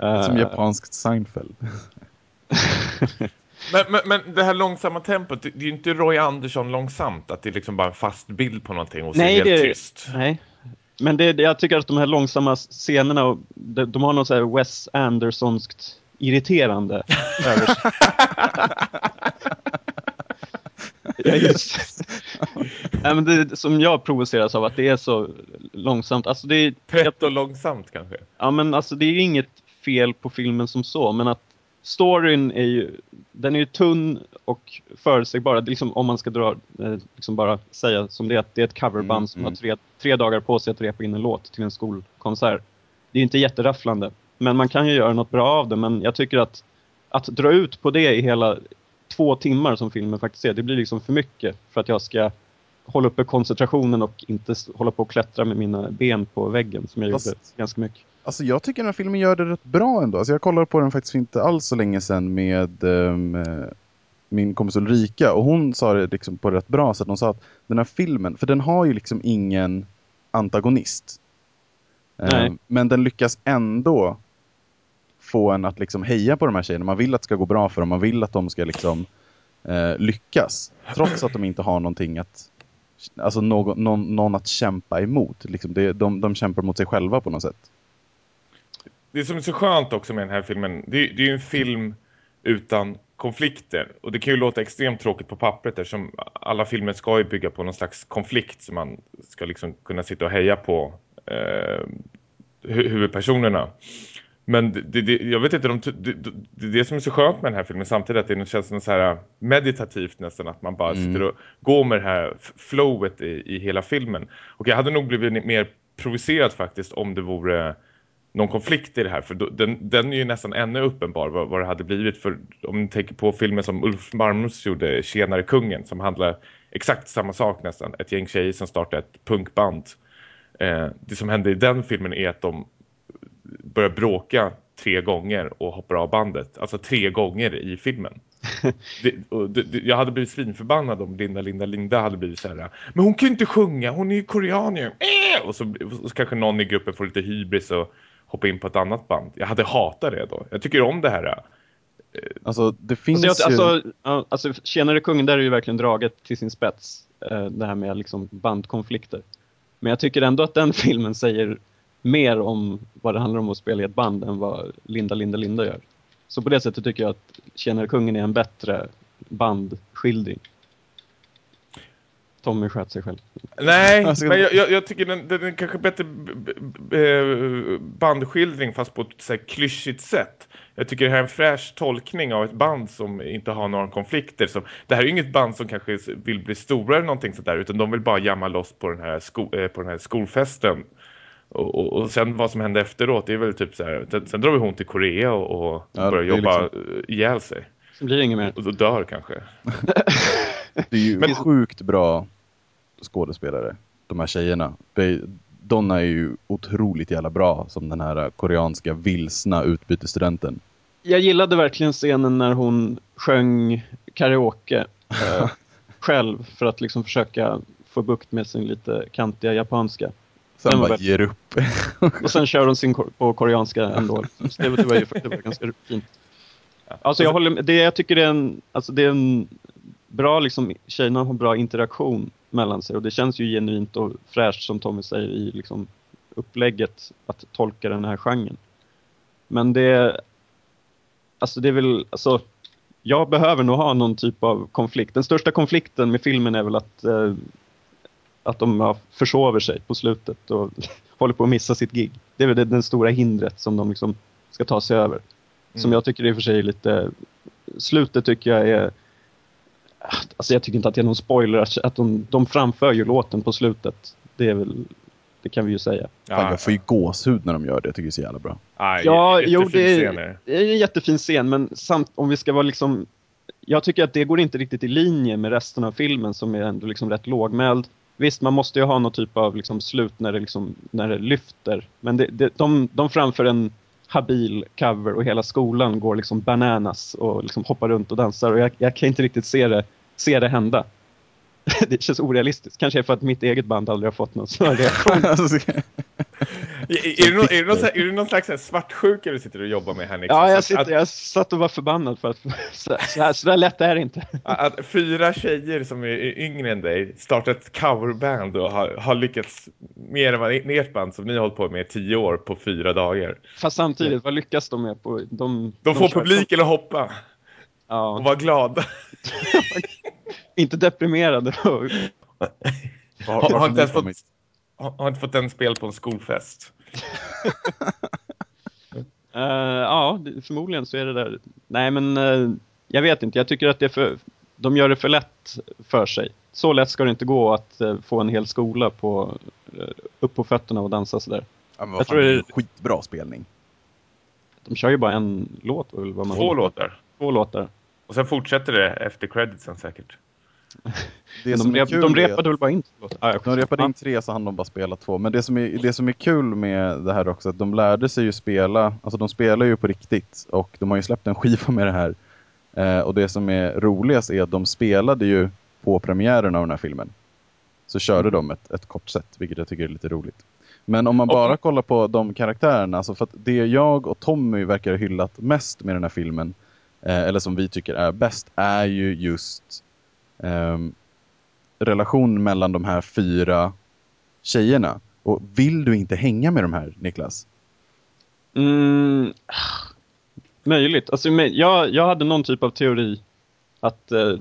eh, Som japanskt Seinfeld. Men, men, men det här långsamma tempot, det, är ju inte Roy Andersson långsamt, att det är liksom bara en fast bild på någonting och så Nej, är det helt det- tyst. Nej. Men det, jag tycker att de här långsamma scenerna, och de, de har något så här Wes Andersonskt irriterande över sig. Ja, just. Nej, men det som jag provoceras av att det är så långsamt. Alltså det, är- Tätt och långsamt kanske. ja, men alltså det är ju inget fel på filmen som så, men att storyn är ju, den är ju tunn och förutsägbar. Det är Liksom, om man ska dra, eh, liksom bara säga som det är, att det är ett coverband Mm, som mm. har tre, tre dagar på sig att repa in en låt till en skolkonsert. Det är ju inte jätterafflande, men man kan ju göra något bra av det. Men jag tycker att, att dra ut på det i hela två timmar som filmen faktiskt är, det blir liksom för mycket för att jag ska hålla uppe koncentrationen och inte hålla på och klättra med mina ben på väggen som jag Fast- gjorde ganska mycket. Alltså jag tycker den här filmen gör det rätt bra ändå. Alltså jag kollade på den faktiskt inte alls så länge sedan med eh, min kompis Ulrika och hon sa det liksom på rätt bra sätt. Hon sa att den här filmen, för den har ju liksom ingen antagonist. Ehm, men den lyckas ändå få en att liksom heja på de här tjejerna. Man vill att det ska gå bra för dem, man vill att de ska liksom eh, lyckas. Trots att de inte har någonting att Alltså någon, någon, någon att kämpa emot. Liksom det, de, de kämpar mot sig själva på något sätt. Det som är så skönt också med den här filmen, det, det är ju en film utan konflikter. Och det kan ju låta extremt tråkigt på pappret eftersom alla filmer ska ju bygga på någon slags konflikt som man ska liksom kunna sitta och heja på eh, hu- huvudpersonerna. Men det, det, jag vet inte, de, det, det, det som är så skönt med den här filmen samtidigt att det känns så här meditativt nästan att man bara Mm. sitter och går med det här flowet i, i hela filmen. Och jag hade nog blivit mer provocerad faktiskt om det vore någon konflikt i det här. För då, den, den är ju nästan ännu uppenbar vad, vad det hade blivit. För om ni tänker på filmen som Ulf Marmus gjorde, Tjenare kungen, som handlar exakt samma sak nästan. Ett gäng tjejer som startar ett punkband. Eh, det som händer i den filmen är att de börjar bråka tre gånger och hoppar av bandet. Alltså tre gånger i filmen. Det, och det, det, jag hade blivit svinförbannad om Linda, Linda, Linda hade blivit så här. Men hon kan ju inte sjunga, hon är ju koreanier. Äh! Och, så, och så kanske någon i gruppen får lite hybris och hoppar in på ett annat band. Jag hade hatat det då. Jag tycker om det här. Alltså det finns Alltså, jag, ju... alltså, alltså, Tjenare kungen, där är ju verkligen draget till sin spets. eh, Det här med liksom bandkonflikter. Men jag tycker ändå att den filmen säger mer om vad det handlar om att spela i ett band än vad Linda, Linda, Linda gör. Så på det sättet tycker jag att Tjenare kungen är en bättre bandskildring. Tommy sköt sig själv. Nej, men jag, jag, jag tycker den, den är kanske bättre eh, bandskildring fast på ett så här, klyschigt sätt. Jag tycker det här är en fräsch tolkning av ett band som inte har några konflikter. Som, det här är ju inget band som kanske vill bli stora eller någonting sånt där utan de vill bara jamma loss på den här, sko, eh, på den här skolfesten. Och, och, och sen vad som händer efteråt det är väl typ så här, sen, sen drar vi hon till Korea och, och Ja, börjar jobba liksom- ihjäl sig. Så blir det inget mer. Och då dör kanske. Det är ju Men- sjukt bra skådespelare, de här tjejerna. Donna är ju otroligt jävla bra som den här koreanska vilsna utbytesstudenten. Jag gillade verkligen scenen när hon sjöng karaoke eh, själv för att liksom försöka få bukt med sin lite kantiga japanska. Sen bara ger upp. och sen kör hon sin på koreanska ändå. det, var, det, var ju, det var ganska fint. Alltså jag håller det jag tycker det är en, alltså det är en bra liksom, tjejerna har bra interaktion mellan sig och det känns ju genuint och fräscht som Tommy säger i liksom upplägget att tolka den här genren. Men det alltså det är väl, alltså jag behöver nog ha någon typ av konflikt. Den största konflikten med filmen är väl att eh, att de försover sig på slutet och håller på att missa sitt gig. Det är väl det, den stora hindret som de liksom ska ta sig över. Mm. Som jag tycker i och för sig är lite... Slutet tycker jag är... Alltså jag tycker inte att det är någon spoiler att de, de framför ju låten på slutet. Det är väl... Det kan vi ju säga. Ja, jag får ju gåshud när de gör det. Jag tycker det är så jävla bra. Aj, ja, jo, det är, det är en jättefin scen. Men samt, om vi ska vara liksom... Jag tycker att det går inte riktigt i linje med resten av filmen som är ändå liksom rätt lågmäld. Visst, man måste ju ha någon typ av liksom slut när det, liksom, när det lyfter. Men det, det, de, de framför en habil cover och hela skolan går liksom bananas och liksom hoppar runt och dansar. Och jag, jag kan inte riktigt se det, se det hända. det känns orealistiskt. Kanske för att mitt eget band aldrig har fått någon sån reaktion. Är, är, det någon, är det någon slags svartsjuka du sitter och jobbar med här Nixon? Ja, jag, sitter, att, jag satt och var förbannad för att så, så, här, så där lätt är det inte. Att fyra tjejer som är yngre än dig startar ett coverband och har, har lyckats mer än vad ert band som ni har hållit på med i tio år på fyra dagar. Fast samtidigt, vad lyckas de med? På, de, de, de får publiken att hoppa. Ja. Och vara glada. inte deprimerade. har, har, har, inte fått, har, inte fått en spel på en skolfest. uh, ja, förmodligen så är det där. Nej, men uh, jag vet inte. Jag tycker att det är för, de gör det för lätt för sig. Så lätt ska det inte gå att uh, få en hel skola på, upp på fötterna och dansa sådär. Ja, men vad jag fan, tror det är skitbra spelning. De kör ju bara en låt. Vad man Två låtar. Två låtar. Och sen fortsätter det efter creditsen säkert. Det de, rep, de repade väl bara in ah, De repade in tre så hann de bara spela två. Men det som, är, det som är kul med det här också att de lärde sig ju spela, alltså de spelar ju på riktigt och de har ju släppt en skiva med det här. Eh, och det som är roligast är att de spelade ju på premiären av den här filmen. Så körde de ett, ett kort set, vilket jag tycker är lite roligt. Men om man bara kollar på de karaktärerna, alltså för att det jag och Tommy verkar ha hyllat mest med den här filmen, eh, eller som vi tycker är bäst, är ju just eh, relation mellan de här fyra tjejerna. Och vill du inte hänga med de här, Niklas? Mm, möjligt. Alltså, jag, jag hade någon typ av teori att, eh,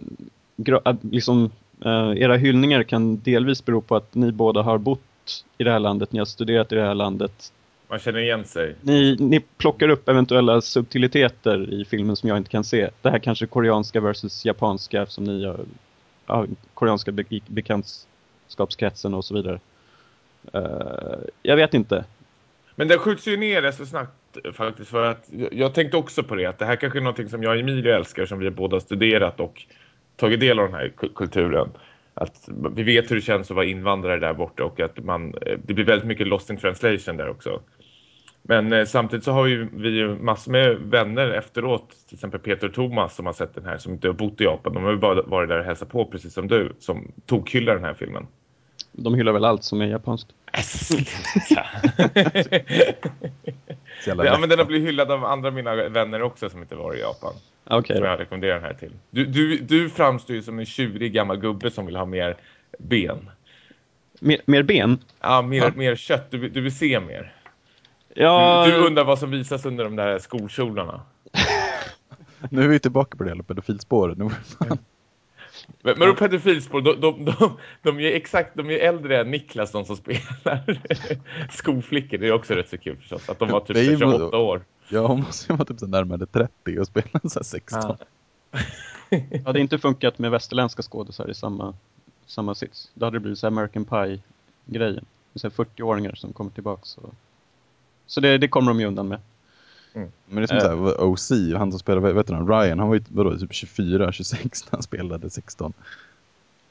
att liksom, eh, era hyllningar kan delvis bero på att ni båda har bott i det här landet, ni har studerat i det här landet. Man känner igen sig. Ni, ni plockar upp eventuella subtiliteter i filmen som jag inte kan se. Det här kanske koreanska versus japanska som ni har koreanska be bekantskapskretsen och så vidare. Uh, jag vet inte. Men det skjuts ju ner rätt så snabbt faktiskt för att jag tänkte också på det att det här kanske är någonting som jag och Emilia älskar som vi båda studerat och tagit del av den här kulturen. Att vi vet hur det känns att vara invandrare där borta och att man, eh, det blir väldigt mycket lost in translation där också. Men eh, samtidigt så har ju vi massor med vänner efteråt, till exempel Peter och Thomas som har sett den här, som inte har bott i Japan. De har ju bara varit där och hälsat på precis som du, som tog hyllar den här filmen. De hyllar väl allt som är japanskt? ja, men den har blivit hyllad av andra mina vänner också som inte var i Japan. Okay, som jag rekommenderar den här till. Du, du, du framstår ju som en tjurig gammal gubbe som vill ha mer ben. Mer, mer ben? Ja, mer, ja. mer kött. Du, du vill se mer. Ja... Du, undrar vad som visas under de där skolkjolarna. nu är vi tillbaka på det här pedofilspåret. Nu. Men, men pedofilspår, de, de, de, de, är exakt, de är äldre än Niklas, de som spelar skolflickor. Det är också rätt så kul förstås, att de var typ 28 år. Ja, hon måste ju vara typ närmare 30 och spela så här 16. Ja. hade inte funkat med västerländska skådisar i samma, samma sits. Då hade det blivit så American Pie-grejen. 40-åringar som kommer tillbaka och så det, det kommer de ju undan med. Mm. Men det är som äh. såhär, OC, han som spelade, vet du Ryan, han var ju vadå, typ 24, 26 när han spelade 16.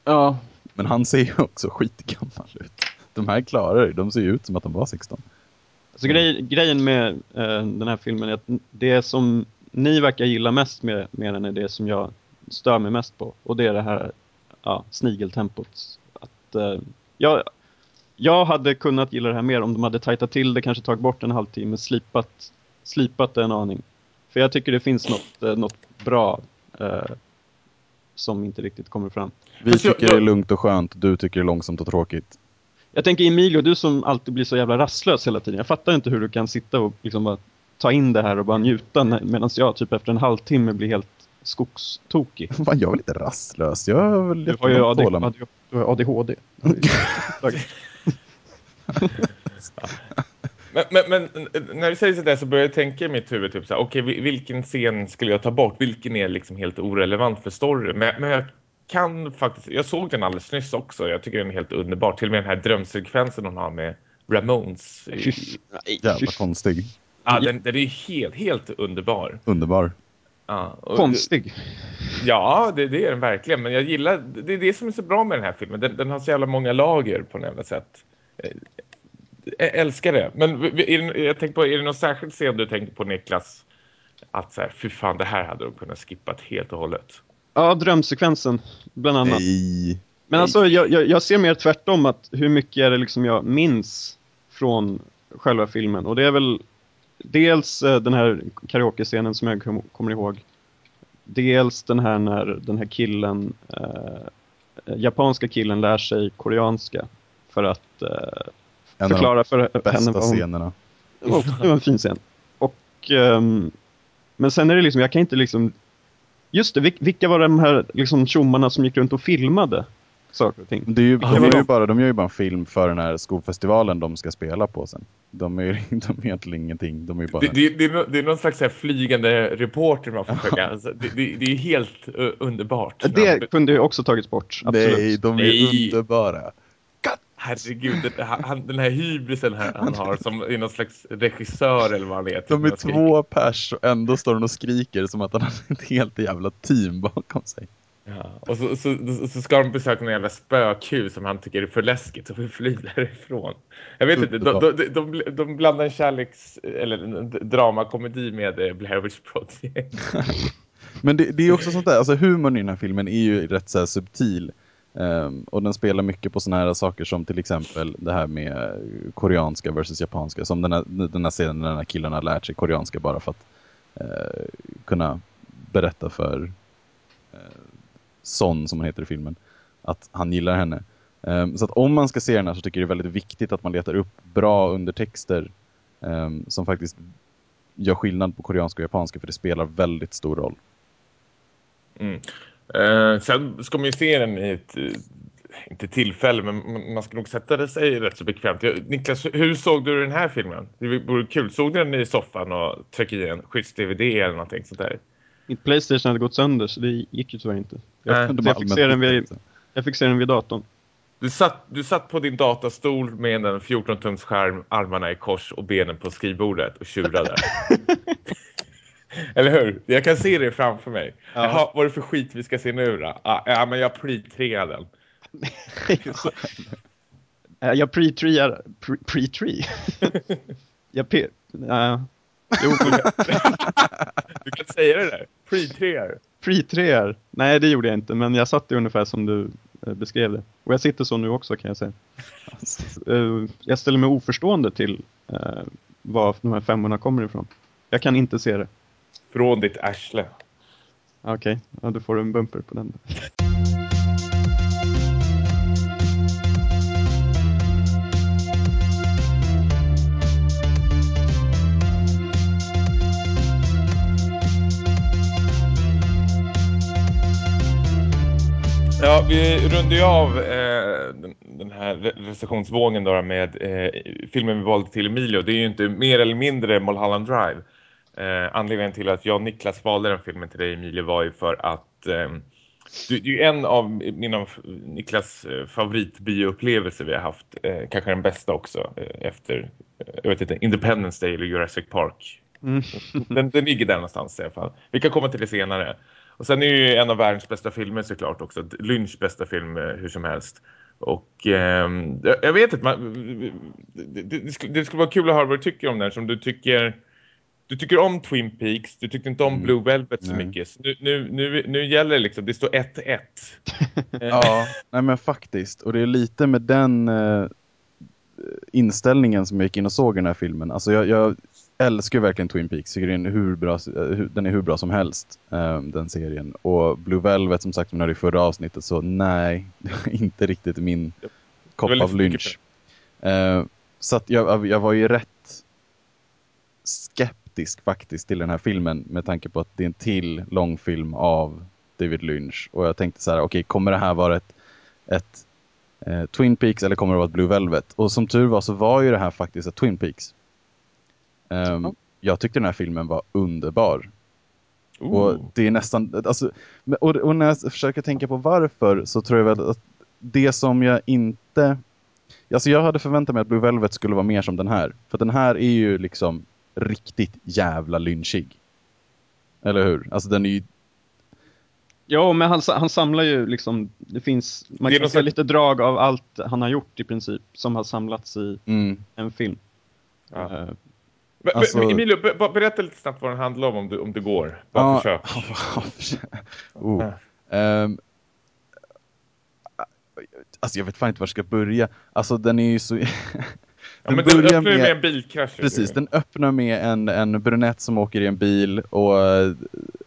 Ja. Men Men han ser ju också skitgammal ut. De här klarar det, de ser ju ut som att de var 16. Alltså grej, grejen med eh, den här filmen är att det som ni verkar gilla mest med, med den är det som jag stör mig mest på. Och det är det här ja, snigeltempot. Att, eh, jag, jag hade kunnat gilla det här mer om de hade tajtat till det, kanske tagit bort en halvtimme, slipat, slipat det en aning. För jag tycker det finns något, eh, något bra eh, som inte riktigt kommer fram. Vi jag- tycker det är lugnt och skönt, du tycker det är långsamt och tråkigt. Jag tänker Emilio, du som alltid blir så jävla rastlös hela tiden. Jag fattar inte hur du kan sitta och liksom bara ta in det här och bara njuta medan jag typ efter en halvtimme blir helt skogstokig. Fan, jag är väl inte rastlös, jag har väl Du har ju jättelångt AD, tålamod. du har ADHD. Men, men, men när du säger sådär så börjar jag tänka i mitt huvud typ så här, okej vil- vilken scen skulle jag ta bort? Vilken är liksom helt orelevant för story? Men, men jag kan faktiskt, jag såg den alldeles nyss också. Jag tycker den är helt underbar. Till och med den här drömsekvensen hon har med Ramones. Jävla konstig. Ja, den, den är helt, helt underbar. Underbar. Ja, och- konstig. Ja, det, det är den verkligen. Men jag gillar, det är det som är så bra med den här filmen. Den, den har så jävla många lager på något sätt. Eh, Jag älskar det. Men det, jag tänker på, är det någon särskild scen du tänker på Niklas? Att så här, fy fan, det här hade de kunnat skippa helt och hållet. Ja, drömsekvensen bland annat. Nej. Men alltså jag, jag, jag ser mer tvärtom att hur mycket är det liksom jag minns från själva filmen. Och det är väl dels eh, den här karaoke-scenen som jag kom, kommer ihåg. Dels den här när den här killen, eh, japanska killen lär sig koreanska för att eh, En förklara för av de henne bästa vad hon, scenerna. det var, det var en fin scen. Och, ehm, men sen är det liksom, jag kan inte liksom... Just det, vil- vilka var de här liksom tjommarna som gick runt och filmade saker och ting? Det är ju, de, gör de- ju bara, de gör ju bara en film för den här skolfestivalen de ska spela på sen. De är ju de är egentligen ingenting. De är bara... Det, det, det, är, det är någon slags här flygande reporter man får försöka. Alltså, det, det, det är helt uh, underbart. Det kunde ju också tagits bort, absolut. Nej, de är ju Nej. underbara. Herregud, den, han, den här hybrisen här han har som är någon slags regissör eller vad han är. De är två pers och ändå står de och skriker som att han har ett helt jävla team bakom sig. Ja, och så, så, så, ska de besöka någon jävla spökhus som han tycker är för läskigt så vi flyr därifrån. Jag vet inte, de, de, de, de, blandar en kärleks eller en dramakomedi med eh, Blair Witch Project. Men det, det är också sånt där, alltså humorn i den här filmen är ju rätt så här subtil. Um, och den spelar mycket på såna här saker som till exempel det här med koreanska versus japanska. Som den här, den här scenen när den här killen har lärt sig koreanska bara för att uh, kunna berätta för uh, Son, som hon heter i filmen, att han gillar henne. Um, så att om man ska se den här så tycker jag det är väldigt viktigt att man letar upp bra undertexter um, som faktiskt gör skillnad på koreanska och japanska för det spelar väldigt stor roll. Mm. Eh, sen ska man ju se den i ett, inte tillfälle, men man- ska nog sätta sig rätt så bekvämt. Jag, Niklas, hur såg du den här filmen? Det vore kul. Såg du den i soffan och tryckte i en schysst-DVD eller någonting sånt där? Mitt Playstation hade gått sönder så det gick ju tyvärr inte. Jag, Nej, fick, se den vid, jag fick se den vid datorn. Du satt, du satt på din datastol med en 14-tums skärm, armarna i kors och benen på skrivbordet och tjurade. Eller hur? Jag kan se det framför mig. Ja. Jaha, vad är det för skit vi ska se nu då? Ah, ja, men jag pre den. Jag pre-trear... Pre- Pre-tree? jag pe... Uh, jo, Du kan säga det där. Pre-trear. pre-trear. Nej, det gjorde jag inte, men jag satt det ungefär som du eh, beskrev det. Och jag sitter så nu också kan jag säga. Eh, jag ställer mig oförstående till eh, var de här femmorna kommer ifrån. Jag kan inte se det. Från ditt arsle. Okej, ja, då får du en bumper på den. Ja, vi rundar ju av eh, den, här re- recensionsvågen då med eh, filmen vi valde till Emilio. Det är ju inte mer eller mindre Mulholland Drive. Eh, anledningen till att jag och Niklas valde den filmen till dig Emilio var ju för att eh, du, det är en av mina Niklas eh, favoritbioupplevelser vi har haft. Eh, kanske den bästa också eh, efter eh, jag vet inte, Independence Day eller Jurassic Park Mm. den, den ligger där någonstans i alla fall. Vi kan komma till det senare. Och sen är ju en av världens bästa filmer såklart också. Lynch bästa film eh, hur som helst. Och eh, jag vet inte, man, det, det, skulle, det, skulle, vara kul att höra vad du tycker om den. Som du tycker, du tycker om Twin Peaks, du tyckte inte om mm. Blue Velvet så nej. mycket. Så nu, nu, nu, nu gäller det liksom, det står 1-1. ja, nej men faktiskt. Och det är lite med den eh, inställningen som jag gick in och såg i den här filmen. Alltså jag, jag älskar verkligen Twin Peaks. Tycker den är hur bra, den är hur bra som helst, um, den serien. Och Blue Velvet, som sagt, vi i förra avsnittet, så nej, inte riktigt min kopp av lynch. Uh, så att jag, jag var ju rätt skeptisk faktiskt till den här filmen med tanke på att det är en till långfilm av David Lynch. Och jag tänkte så här, okej, okay, kommer det här vara ett, ett eh, Twin Peaks eller kommer det vara ett Blue Velvet? Och som tur var så var ju det här faktiskt ett Twin Peaks. Um, ja. Jag tyckte den här filmen var underbar. Ooh. Och det är nästan, alltså, och, och, när jag försöker tänka på varför så tror jag väl att det som jag inte, alltså jag hade förväntat mig att Blue Velvet skulle vara mer som den här. För den här är ju liksom riktigt jävla lynchig. Eller hur? Alltså den är ju Ja, men han, han samlar ju liksom, det finns, man kan se lite drag av allt han har gjort i princip, som har samlats i mm. en film. Ja. Uh, Alltså... Emilio, berätta lite snabbt vad den handlar om om det, om det går. Bara ja, försök. oh. um, alltså jag vet fan inte var jag ska börja. Alltså den är ju så... den, ja, den öppnar med, med en bilkrasch. Precis, den öppnar med en, en brunett som åker i en bil och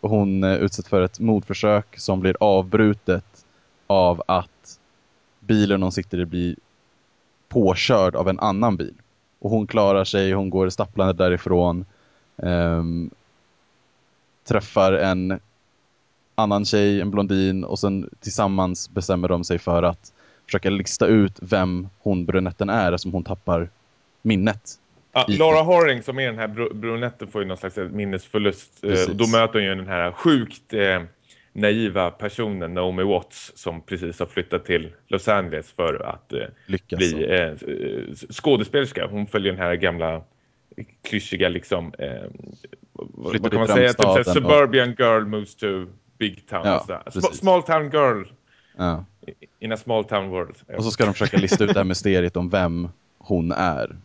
hon utsätts för ett mordförsök som blir avbrutet av att bilen hon sitter i blir påkörd av en annan bil. Och hon klarar sig, hon går stapplande därifrån. Um, träffar en annan tjej, en blondin och sen tillsammans bestämmer de sig för att försöka lista ut vem hon brunetten är som hon tappar minnet. Ja, Laura Horing som är den här brunetten får ju någon slags minnesförlust. Eh, Precis. Då möter hon ju den här sjukt eh, naiva personen Naomi Watts som precis har flyttat till Los Angeles för att eh, Lyckas bli eh, skådespelerska. Hon följer den här gamla klyschiga liksom eh, vad kan man säga? Typ såhär, suburban och... girl moves to big town. Ja, small town girl. Ja. In a small town world. Och så ska de försöka lista ut det här mysteriet om vem hon är.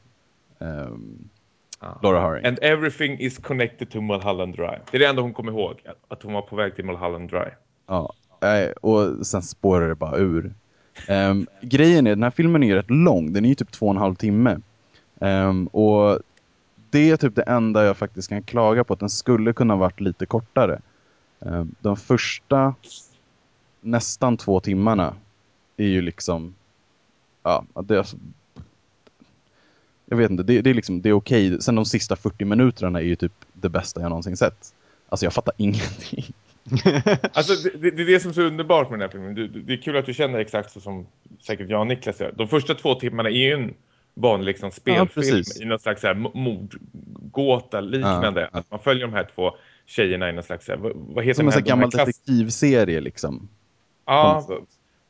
Um, Laura Harring. And everything is connected to Mulholland Drive. Det är det enda hon kommer ihåg. Att hon var på väg till Mulholland Drive. Ja, och sen spårar det bara ur. Um, grejen är, den här filmen är ju rätt lång. Den är ju typ två och en halv timme. Um, och det är typ det enda jag faktiskt kan klaga på. Att den skulle kunna varit lite kortare. Um, de första nästan två timmarna är ju liksom... Ja, det jag vet inte, det, det är liksom, det är okej. Sen de sista 40 minuterna är ju typ det bästa jag någonsin sett. Alltså jag fattar ingenting. alltså det, det, är det som är så underbart med den här filmen. Det, det är kul att du känner exakt så som säkert jag och Niklas gör. De första två timmarna är ju en vanlig liksom, spelfilm ja, i någon slags mordgåta liknande. Ja, ja. Att man följer de här två tjejerna i någon slags, vad, vad heter Som en gammal detektivserie liksom. Ja, vad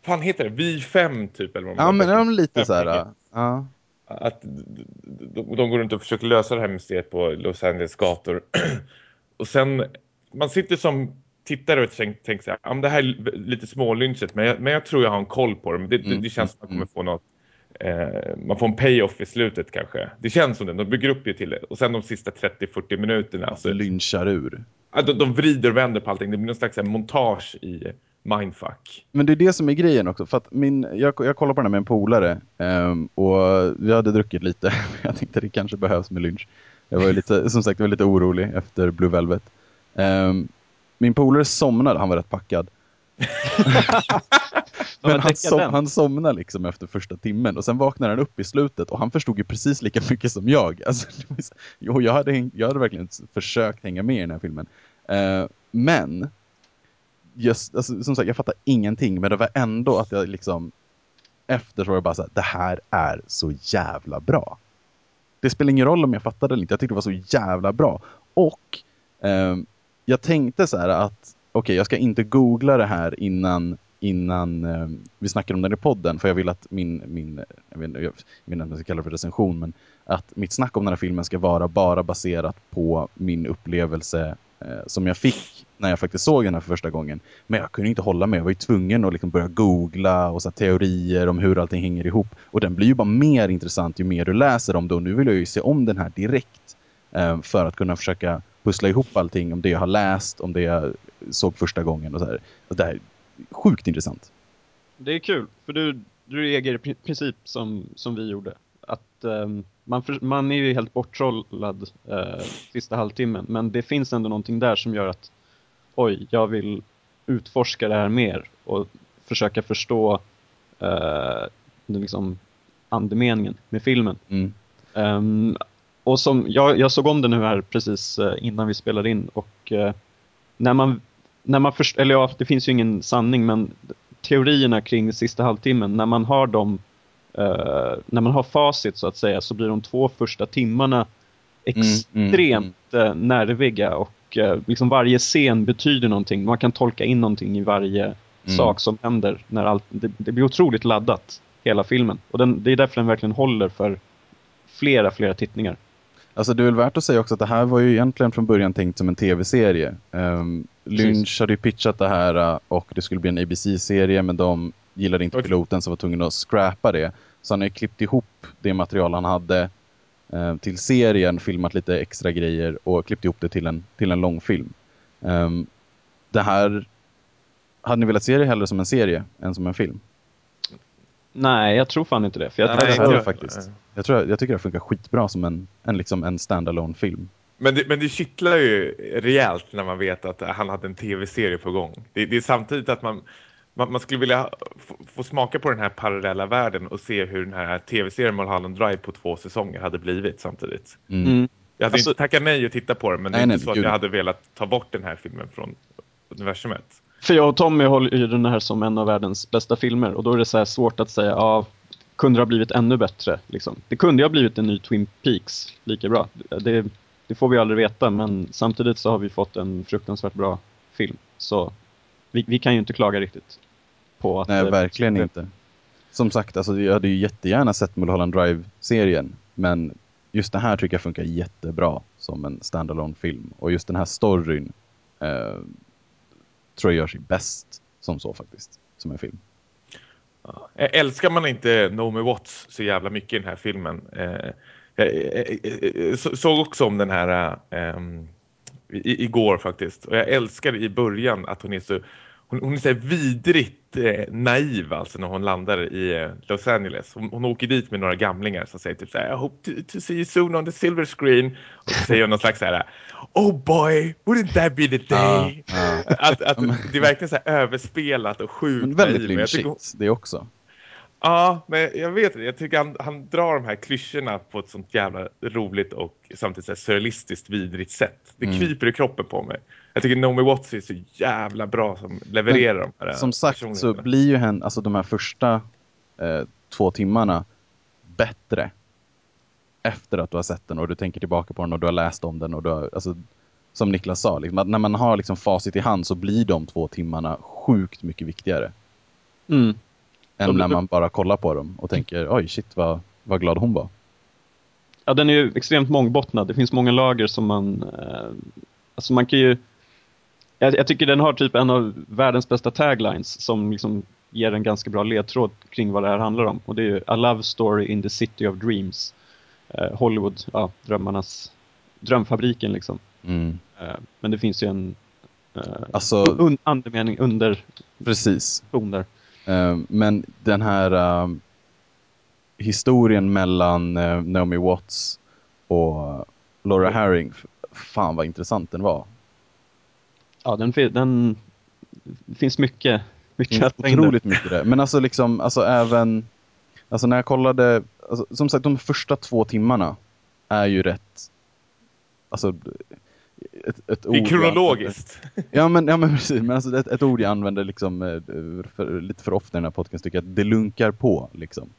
fan heter det? Vi fem typ? Eller vad ja, men de lite så här. Ja att de, de går runt och försöker lösa det här mysteriet på Los Angeles gator. och sen, man sitter som tittare och tänker, tänker så här, ja, det här är lite smålynchet, men jag, men jag tror jag har en koll på det. Men det, det, känns som att man kommer få något, eh, man får en payoff i slutet kanske. Det känns som det, de bygger upp ju till det. Och sen de sista 30-40 minuterna. Alltså, så, lynchar ur. Ja, de, de vrider och vänder på allting. Det blir någon slags här, montage i mindfuck. Men det är det som är grejen också. För att min, jag, jag kollade på den med en polare um, och vi hade druckit lite. jag tänkte att det kanske behövs med lynch. Jag var lite, som sagt, var lite orolig efter Blue Velvet. Um, min polare somnade, han var rätt packad. Men han, som, han somnade liksom efter första timmen och sen vaknade han upp i slutet och han förstod ju precis lika mycket som jag. Alltså, jo, jag, hade, jag hade verkligen försökt hänga med i den här filmen. Uh, men just, alltså, som sagt, jag fattar ingenting, men det var ändå att jag liksom efter så var det bara så här, det här är så jävla bra. Det spelar ingen roll om jag fattade eller inte, jag tyckte det var så jävla bra. Och eh, jag tänkte så här att, okej, okay, jag ska inte googla det här innan innan eh, vi snackar om den i podden, för jag vill att min, min jag vet, jag vet inte om jag ska kalla det för recension, men att mitt snack om den här filmen ska vara bara baserat på min upplevelse eh, som jag fick när jag faktiskt såg den här för första gången. Men jag kunde inte hålla mig, Jag var ju tvungen att liksom börja googla och så teorier om hur allting hänger ihop. Och den blir ju bara mer intressant ju mer du läser om det. Och nu vill jag ju se om den här direkt. Eh, för att kunna försöka pussla ihop allting om det jag har läst, om det jag såg första gången och så här. Och det här är sjukt intressant. Det är kul, för du, du reagerar i princip som, som vi gjorde. Att um, man, för, man är ju helt borttrollad uh, eh, sista halvtimmen, men det finns ändå någonting där som gör att oj, jag vill utforska det här mer och försöka förstå den liksom andemeningen med filmen. Mm. Um, och som, jag, jag såg om den nu här precis uh, innan vi spelade in och uh, när man, när man först, eller ja, det finns ju ingen sanning men teorierna kring sista halvtimmen, när man har dem uh, när man har facit så att säga så blir de två första timmarna extremt mm, mm, nerviga och liksom varje scen betyder någonting. Man kan tolka in någonting i varje mm. sak som händer. När allt, det, det, blir otroligt laddat, hela filmen. Och den, det är därför den verkligen håller för flera, flera tittningar. Alltså det är väl värt att säga också att det här var ju egentligen från början tänkt som en tv-serie. Um, Lynch hade ju pitchat det här uh, och det skulle bli en ABC-serie men de gillade inte piloten så var tvungen att scrappa det. Så han har klippt ihop det material han hade till serien, filmat lite extra grejer och klippt ihop det till en, till en långfilm. Um, det här, hade ni velat se det hellre som en serie än som en film? Nej, jag tror fan inte det. För jag, Nej, tror det här faktiskt. Jag, tror, jag tycker det funkar skitbra som en, en, liksom en standalone film. Men det, men det kittlar ju rejält när man vet att han hade en tv-serie på gång. Det, det är samtidigt att man, man, man skulle vilja få, smaka på den här parallella världen och se hur den här tv-serien Mulholland Drive på två säsonger hade blivit samtidigt. Mm. Mm. Jag hade alltså, inte tackat nej och titta på den men det är nej, inte så nej, att jag hade velat ta bort den här filmen från universumet. För jag och Tommy håller ju den här som en av världens bästa filmer och då är det så svårt att säga, ja, kunde det ha blivit ännu bättre? Liksom. Det kunde ju ha blivit en ny Twin Peaks lika bra. Det, det, får vi aldrig veta men samtidigt så har vi fått en fruktansvärt bra film. Så vi, vi kan ju inte klaga riktigt på att... Nej, verkligen det, inte. Som sagt, alltså, jag hade ju jättegärna sett Mulholland Drive-serien men just det här tycker jag funkar jättebra som en standalone film. Och just den här storyn eh, tror jag gör sig bäst som så faktiskt, som en film. Ja. Älskar man inte Naomi Watts så jävla mycket i den här filmen? Eh, jag såg också om den här eh, igår faktiskt. Och jag älskar i början att hon är så hon, hon är så vidrigt eh, naiv alltså när hon landar i eh, Los Angeles. Hon, hon åker dit med några gamlingar som säger typ så här, I hope to, to see you soon on the silver screen. Och så säger hon någon slags så här, Oh boy, wouldn't that be the day? Ja, ja. Att, att det är verkligen så här överspelat och sjukt Men väldigt lynchigt, det också. Ja, men jag vet det. Jag tycker han, han drar de här klyschorna på ett sånt jävla roligt och samtidigt så surrealistiskt vidrigt sätt. Det mm. kryper i kroppen på mig. Jag tycker Naomi Watts är så jävla bra som levererar men, de här Som sagt så blir ju hen, alltså de här första eh, två timmarna bättre efter att du har sett den och du tänker tillbaka på den och du har läst om den och du har, alltså, som Niklas sa, liksom, när man har liksom facit i hand så blir de två timmarna sjukt mycket viktigare. Mm. Än när man bara kollar på dem och tänker, oj shit vad, vad glad hon var. Ja, den är ju extremt mångbottnad. Det finns många lager som man... Eh, alltså man kan ju... Jag, jag, tycker den har typ en av världens bästa taglines som liksom ger en ganska bra ledtråd kring vad det här handlar om. Och det är ju A Love Story in the City of Dreams. Eh, Hollywood, ja, drömmarnas... Drömfabriken liksom. Mm. Eh, men det finns ju en... Eh, alltså, un, andemening under... Precis. Ton där. Eh, men den här uh, historien mellan uh, Naomi Watts och Laura Herring, fan vad intressant den var. Ja, den, den finns mycket, mycket finns att otroligt mycket där. Men alltså liksom, alltså även, alltså när jag kollade, alltså, som sagt de första två timmarna är ju rätt, alltså ett, ett ord... Det är kronologiskt. Ja men, ja, men precis. Men alltså ett, ett ord jag använder liksom, eh, för, lite för ofta i den här podcasten tycker jag att det lunkar på. Liksom.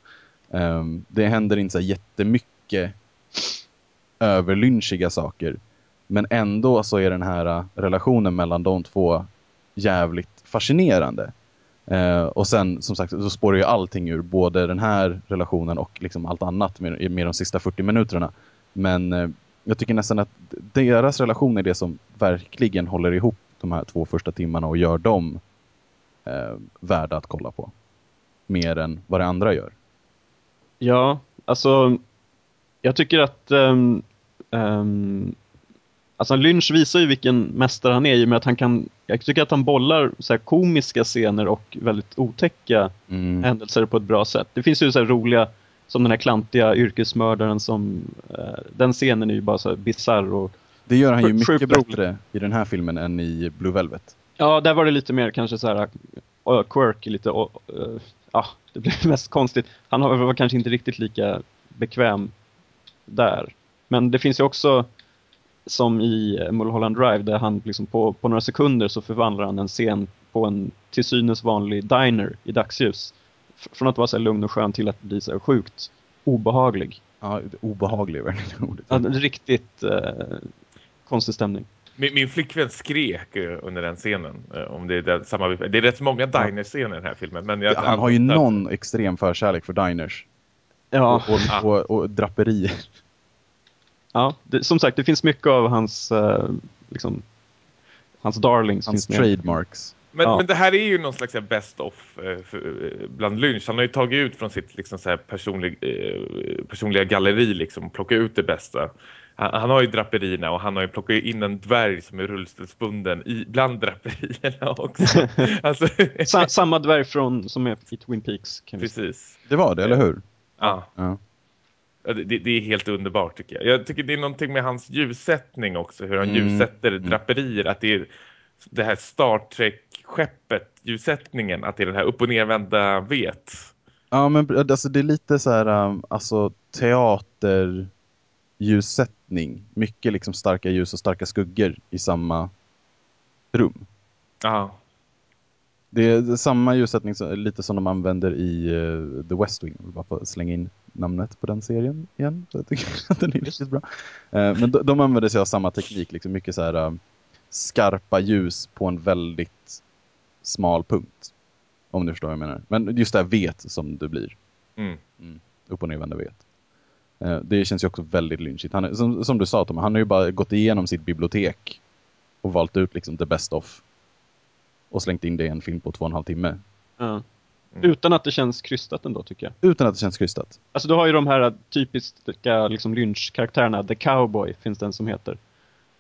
Um, det händer inte så jättemycket överlynchiga saker. Men ändå så är den här äh, relationen mellan de två jävligt fascinerande. Eh, och sen som sagt så spårar ju allting ur både den här relationen och liksom allt annat med, med de sista 40 minuterna. Men eh, jag tycker nästan att deras relation är det som verkligen håller ihop de här två första timmarna och gör dem eh, värda att kolla på. Mer än vad det andra gör. Ja, alltså jag tycker att um, um, alltså Lynch visar ju vilken mästare han är i och med att han kan, jag tycker att han bollar så komiska scener och väldigt otäcka Mm. händelser på ett bra sätt. Det finns ju så roliga, som den här klantiga yrkesmördaren som, eh, den scenen är ju bara så här bisarr och Det gör han ju mycket bättre i den här filmen än i Blue Velvet. Ja, där var det lite mer kanske så här uh, quirky, lite, uh, uh, ja, det blev mest konstigt. Han var kanske inte riktigt lika bekväm där. Men det finns ju också, som i eh, Mulholland Drive, där han liksom på, på några sekunder så förvandlar han en scen på en till synes vanlig diner i dagsljus. Från att vara så lugn och skön till att bli så sjukt obehaglig. Ja, obehaglig verkligen ordet. Ja, riktigt eh, konstig stämning. Min, min flickvän skrek eh, under den scenen. eh, Om det, är det, samma, det är rätt många diner-scener i den här filmen. Men jag, Han har ju någon extrem förkärlek för diners. Ja, Och, och, och, och draperier. Ja, det, som sagt, det finns mycket av hans, eh, liksom, hans darlings. Hans trademarks. Men, Ja. men det här är ju någon slags best of eh, för, eh, bland Lynch. Han har ju tagit ut från sitt liksom, så här personlig, eh, personliga galleri liksom, och plockat ut det bästa. Han, han har ju draperierna och han har ju plockat in en dvärg som är rullstolsbunden i, bland draperierna också. alltså, Sa, samma dvärg från, som är i Twin Peaks. Kan vi precis. Det var det, eller hur? Ja. Ja. Det, det är helt underbart tycker jag. Jag tycker det är någonting med hans ljussättning också. Hur han Mm. ljussätter draperier. Att det är det här Star Trek-skeppet, ljussättningen. Att det är den här upp- och nervända vet. Ja, men alltså, det är lite så här, um, alltså teaterljussättning. Mycket liksom starka ljus och starka skuggor i samma rum. Ja. Det är samma ljussättning lite som de använder i eh, The West Wing. Jag bara slänga in namnet på den serien igen. Så jag tycker att den är riktigt bra. Eh, men de, de använder sig av samma teknik. Liksom mycket så här eh, skarpa ljus på en väldigt smal punkt. Om du förstår vad jag menar. Men just det här vet som det blir. Mm. Upp och nervända vet. Det känns ju också väldigt lynchigt. Han, som, som du sa Tom, han har ju bara gått igenom sitt bibliotek. Och valt ut liksom the best of. Och slängt in det i en film på två och en halv timme. Ja. Mm. Utan att det känns krystat ändå tycker jag. Utan att det känns krystat. Alltså du har ju de här typiska liksom, lynch-karaktärerna. The Cowboy finns den som heter.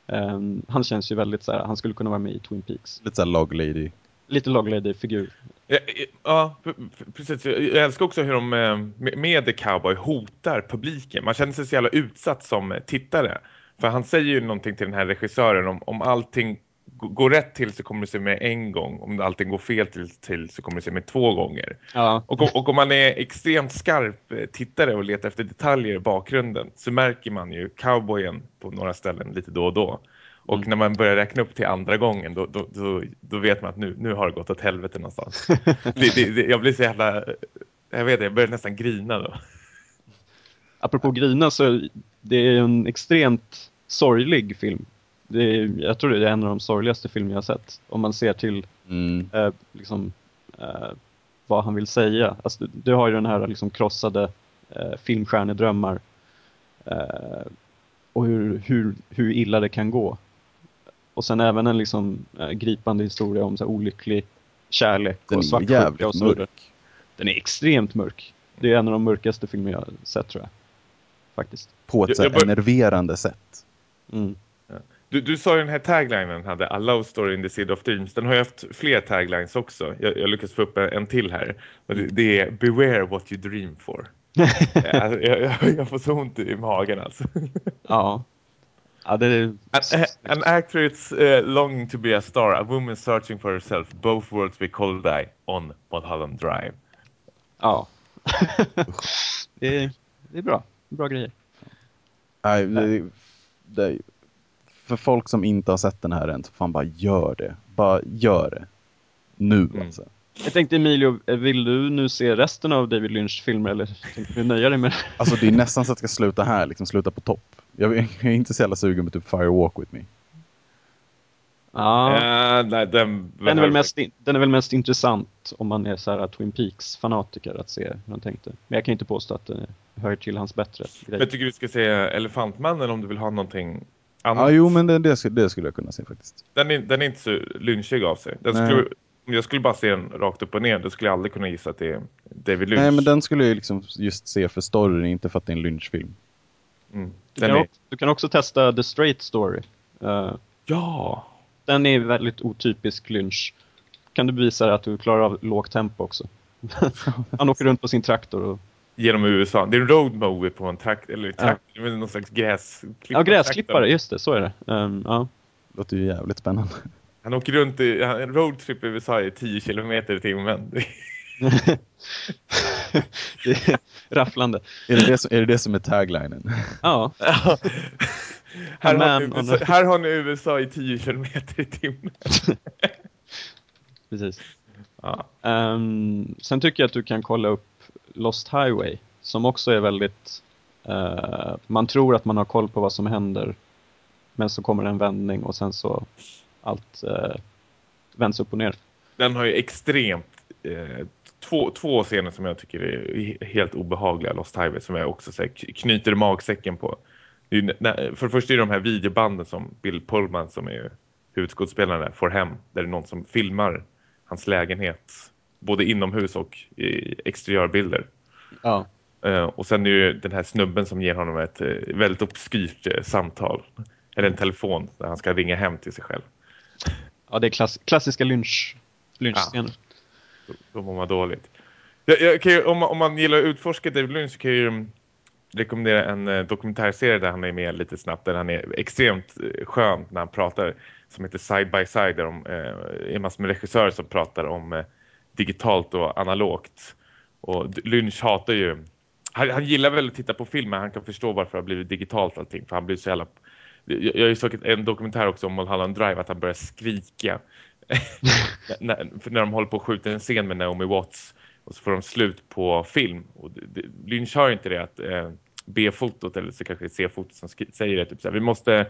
Ehm, han känns ju väldigt så här, han skulle kunna vara med i Twin Peaks. Lite såhär log lady. Lite Loglady-figur. Ja, ja, p- p- precis. Jag älskar också hur de eh, med- The Cowboy hotar publiken. Man känner sig så jävla utsatt som tittare. För han säger ju någonting till den här regissören om, om allting går rätt till så kommer det se med en gång. Om allting går fel till, till så kommer det se med två gånger. Ja. Och, om- och om man är extremt skarp eh, tittare och letar efter detaljer i bakgrunden så märker man ju cowboyen på några ställen lite då och då. Och Mm. när man börjar räkna upp till andra gången då, då, då, då vet man att nu, nu har det gått åt helvete någonstans. det, det, det, jag blir så jävla... Jag vet det, jag börjar nästan grina då. Apropå grina så det är en extremt sorglig film. Det är, jag tror det är en av de sorgligaste filmer jag har sett. Om man ser till Mm. eh, liksom, eh, vad han vill säga. Alltså, du, du har ju den här liksom, krossade eh, filmstjärnedrömmar. Eh, och hur, hur, hur illa det kan gå. Och sen även en liksom, eh, gripande historia om så här, olycklig kärlek Den och svartsjuka jävligt och så vidare. mörk. Den är extremt mörk. Det är en av de mörkaste filmer jag har sett tror jag. Faktiskt. På ett Jag- så här jag bör- enerverande sätt. Mm. Du, du sa ju den här taglinen hade A love story in the city of dreams. Den har ju haft fler taglines också. Jag, jag lyckas få upp en, en till här. Det, det är Beware what you dream for. jag, jag, jag får så ont i magen alltså. Ja. Ja, det är... An, an actress uh, longing to be a star, a woman searching for herself, both worlds be cold die on Mulholland Drive. Ja. det, är, det är bra. Bra grejer. Nej, det, det, för folk som inte har sett den här än, så fan bara gör det. Bara gör det. Nu Mm. alltså. Jag tänkte Emilio, vill du nu se resten av David Lynch filmer eller tänkte du nöja dig med Alltså det är nästan så att jag ska sluta här, liksom sluta på topp. Jag, är- jag är inte så jävla sugen på typ Fire Walk With Me. Ja. Ja, nej, den, Den är, väl mest, in- den är väl mest intressant om man är så här Twin Peaks-fanatiker att se hur han tänkte. Men jag kan inte påstå att det hör till hans bättre Men grejer. jag tycker du ska se Elefantmannen om du vill ha någonting Annars, Ja, jo, men det, det, skulle, det skulle jag kunna se faktiskt. den, är, den är inte så lynchig av sig. Den Nej. skulle, om jag skulle bara se den rakt upp och ner, då skulle jag aldrig kunna gissa att det är David Lynch. Nej, men den skulle jag liksom just se för storyn, inte för att det är en lynchfilm. Mm. Du Den kan, är, också, du kan också testa The Straight Story. Eh, ja, den är väldigt otypisk lynch. Kan du bevisa att du klarar av lågt tempo också? Han åker runt på sin traktor och... genom USA. Det är en road movie på en trakt, eller trakt, ja. någon slags gräsklippare. Ja, gräsklippare, just det, så är det. Um, ja. Låter ju jävligt spännande. Han åker runt i en roadtrip i USA i 10 kilometer i timmen. det är rafflande. Är det det som är, det det som är taglinen? Ja. här, har USA, här har ni USA i 10 kilometer i timmen. Precis. Ja. Ehm, sen tycker jag att du kan kolla upp Lost Highway som också är väldigt eh, man tror att man har koll på vad som händer men så kommer en vändning och sen så allt uh, vänds upp och ner. Den har ju extremt eh, två, två scener som jag tycker är helt obehagliga Lost Highway som jag också så här, knyter magsäcken på. Det är, för det första är det de här videobanden som Bill Pullman som är huvudskådespelaren där, får hem. Där det är någon som filmar hans lägenhet både inomhus och i exteriörbilder. Ja. Eh, och sen är ju den här snubben som ger honom ett eh, väldigt obskyrt eh, samtal. Eller en telefon där han ska ringa hem till sig själv. Ja, det är klass klassiska lynch lynchscener. Då, då mår man dåligt. Jag, jag ju, om, man- om man gillar att utforska David Lynch så kan jag ju mm, rekommendera en dokumentärserie där han är med lite snabbt. Där han är extremt skön när han pratar. Som heter Side by Side. Där de är massor med regissörer som pratar om digitalt och analogt. Och Lynch hatar ju... Han, han gillar väl att titta på film men han kan förstå varför det har blivit digitalt allting. För han blir så jävla... Jag, jag har ju sett en dokumentär också om Mulholland Drive att han börjar skrika när, för när de håller på att skjuta en scen med Naomi Watts och så får de slut på film. Och det, det, Lynch har inte det att eh, B-fotot eller så kanske C-fotot som säger det typ så här, vi måste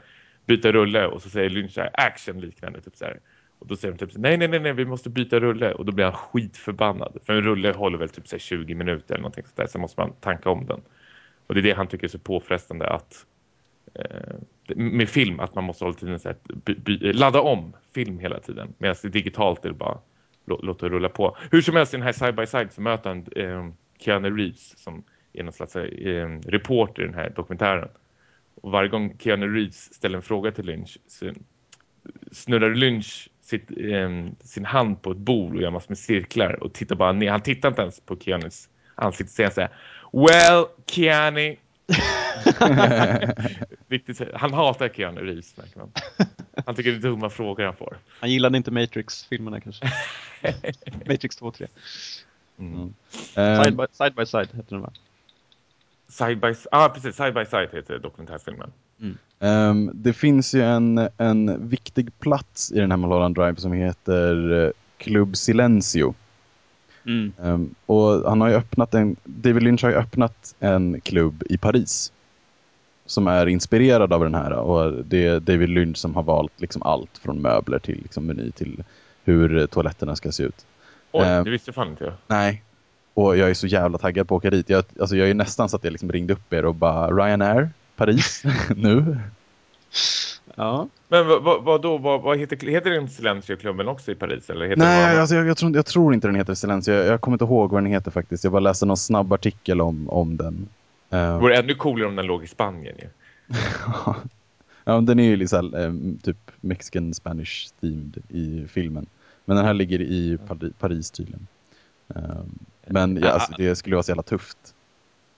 byta rulle och så säger Lynch så här, action liknande typ så här. Och då säger de typ nej nej nej nej vi måste byta rulle och då blir han skitförbannad. För en rulle håller väl typ så här 20 minuter eller någonting sådär så måste man tanka om den. Och det är det han tycker är så påfrestande att eh, med film att man måste hålla tiden så här, by, by, ladda om film hela tiden. Medan det digitalt är det bara lå, låta det rulla på. Hur som helst i den här side by side så möter han eh, Keanu Reeves som är någon slags eh, reporter i den här dokumentären. Och varje gång Keanu Reeves ställer en fråga till Lynch så snurrar Lynch sitt, eh, sin hand på ett bord och gör massor med cirklar och tittar bara ner. Han tittar inte ens på Keanus ansikte och säger så här Well, Keanu Riktigt, han hatar Keanu Reeves märker man. Han tycker det är dumma frågor han får. Han gillade inte Matrix-filmerna kanske. Matrix 2 och 3. Mm. Ehm, Side by side, by side heter den va? Side by ah, precis, Side by Side heter dokumentärfilmen. Ehm, det finns ju en, en viktig plats i den här Mulholland Drive som heter eh, Club Silencio. Mm. Ehm, och han har ju öppnat en, David Lynch har ju öppnat en klubb i Paris. Som är inspirerad av den här. Och det är David Lynch som har valt liksom allt från möbler till liksom meny till hur toaletterna ska se ut. Oj, Eh. det visste fan inte jag. Nej. Och jag är så jävla taggad på att åka dit. Jag, alltså jag är nästan så att jag liksom ringde upp er och bara Ryanair, Paris, nu. Ja. Men vad, vad, vad då? Vad, vad heter, heter den Silencio-klubben också i Paris? Eller heter Nej, alltså jag, jag, tror, jag tror inte den heter Silencio. Jag, jag kommer inte ihåg vad den heter faktiskt. Jag bara läste någon snabb artikel om, om den. Det Uh, vore ännu coolare om den låg i Spanien ju. ja, den är ju liksom um, typ Mexican Spanish themed i filmen. Men den här ligger i Pari- Paris tydligen. Um, men ja, alltså, det skulle vara så jävla tufft.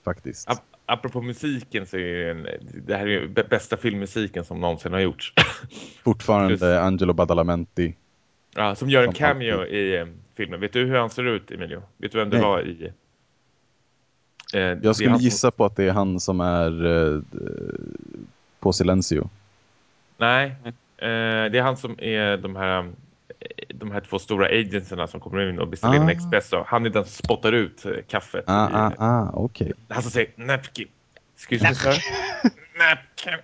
Faktiskt. Ap- Apropå musiken så är det, en, det här är bästa filmmusiken som någonsin har gjorts. Fortfarande Just- Angelo Badalamenti. ja, som gör en cameo alltid. i eh, filmen. Vet du hur han ser ut, Emilio? Vet du vem det Nej. var i... Eh, Jag skulle som- gissa på att det är han som är eh, på Silencio. Nej, eh, det är han som är de här, de här två stora agencyerna som kommer in och beställer in en Ah. espresso. Han är den som spottar ut eh, kaffet. Ah, i, ah, ah, okej. Han som säger napkin. Excuse me sir. napkin.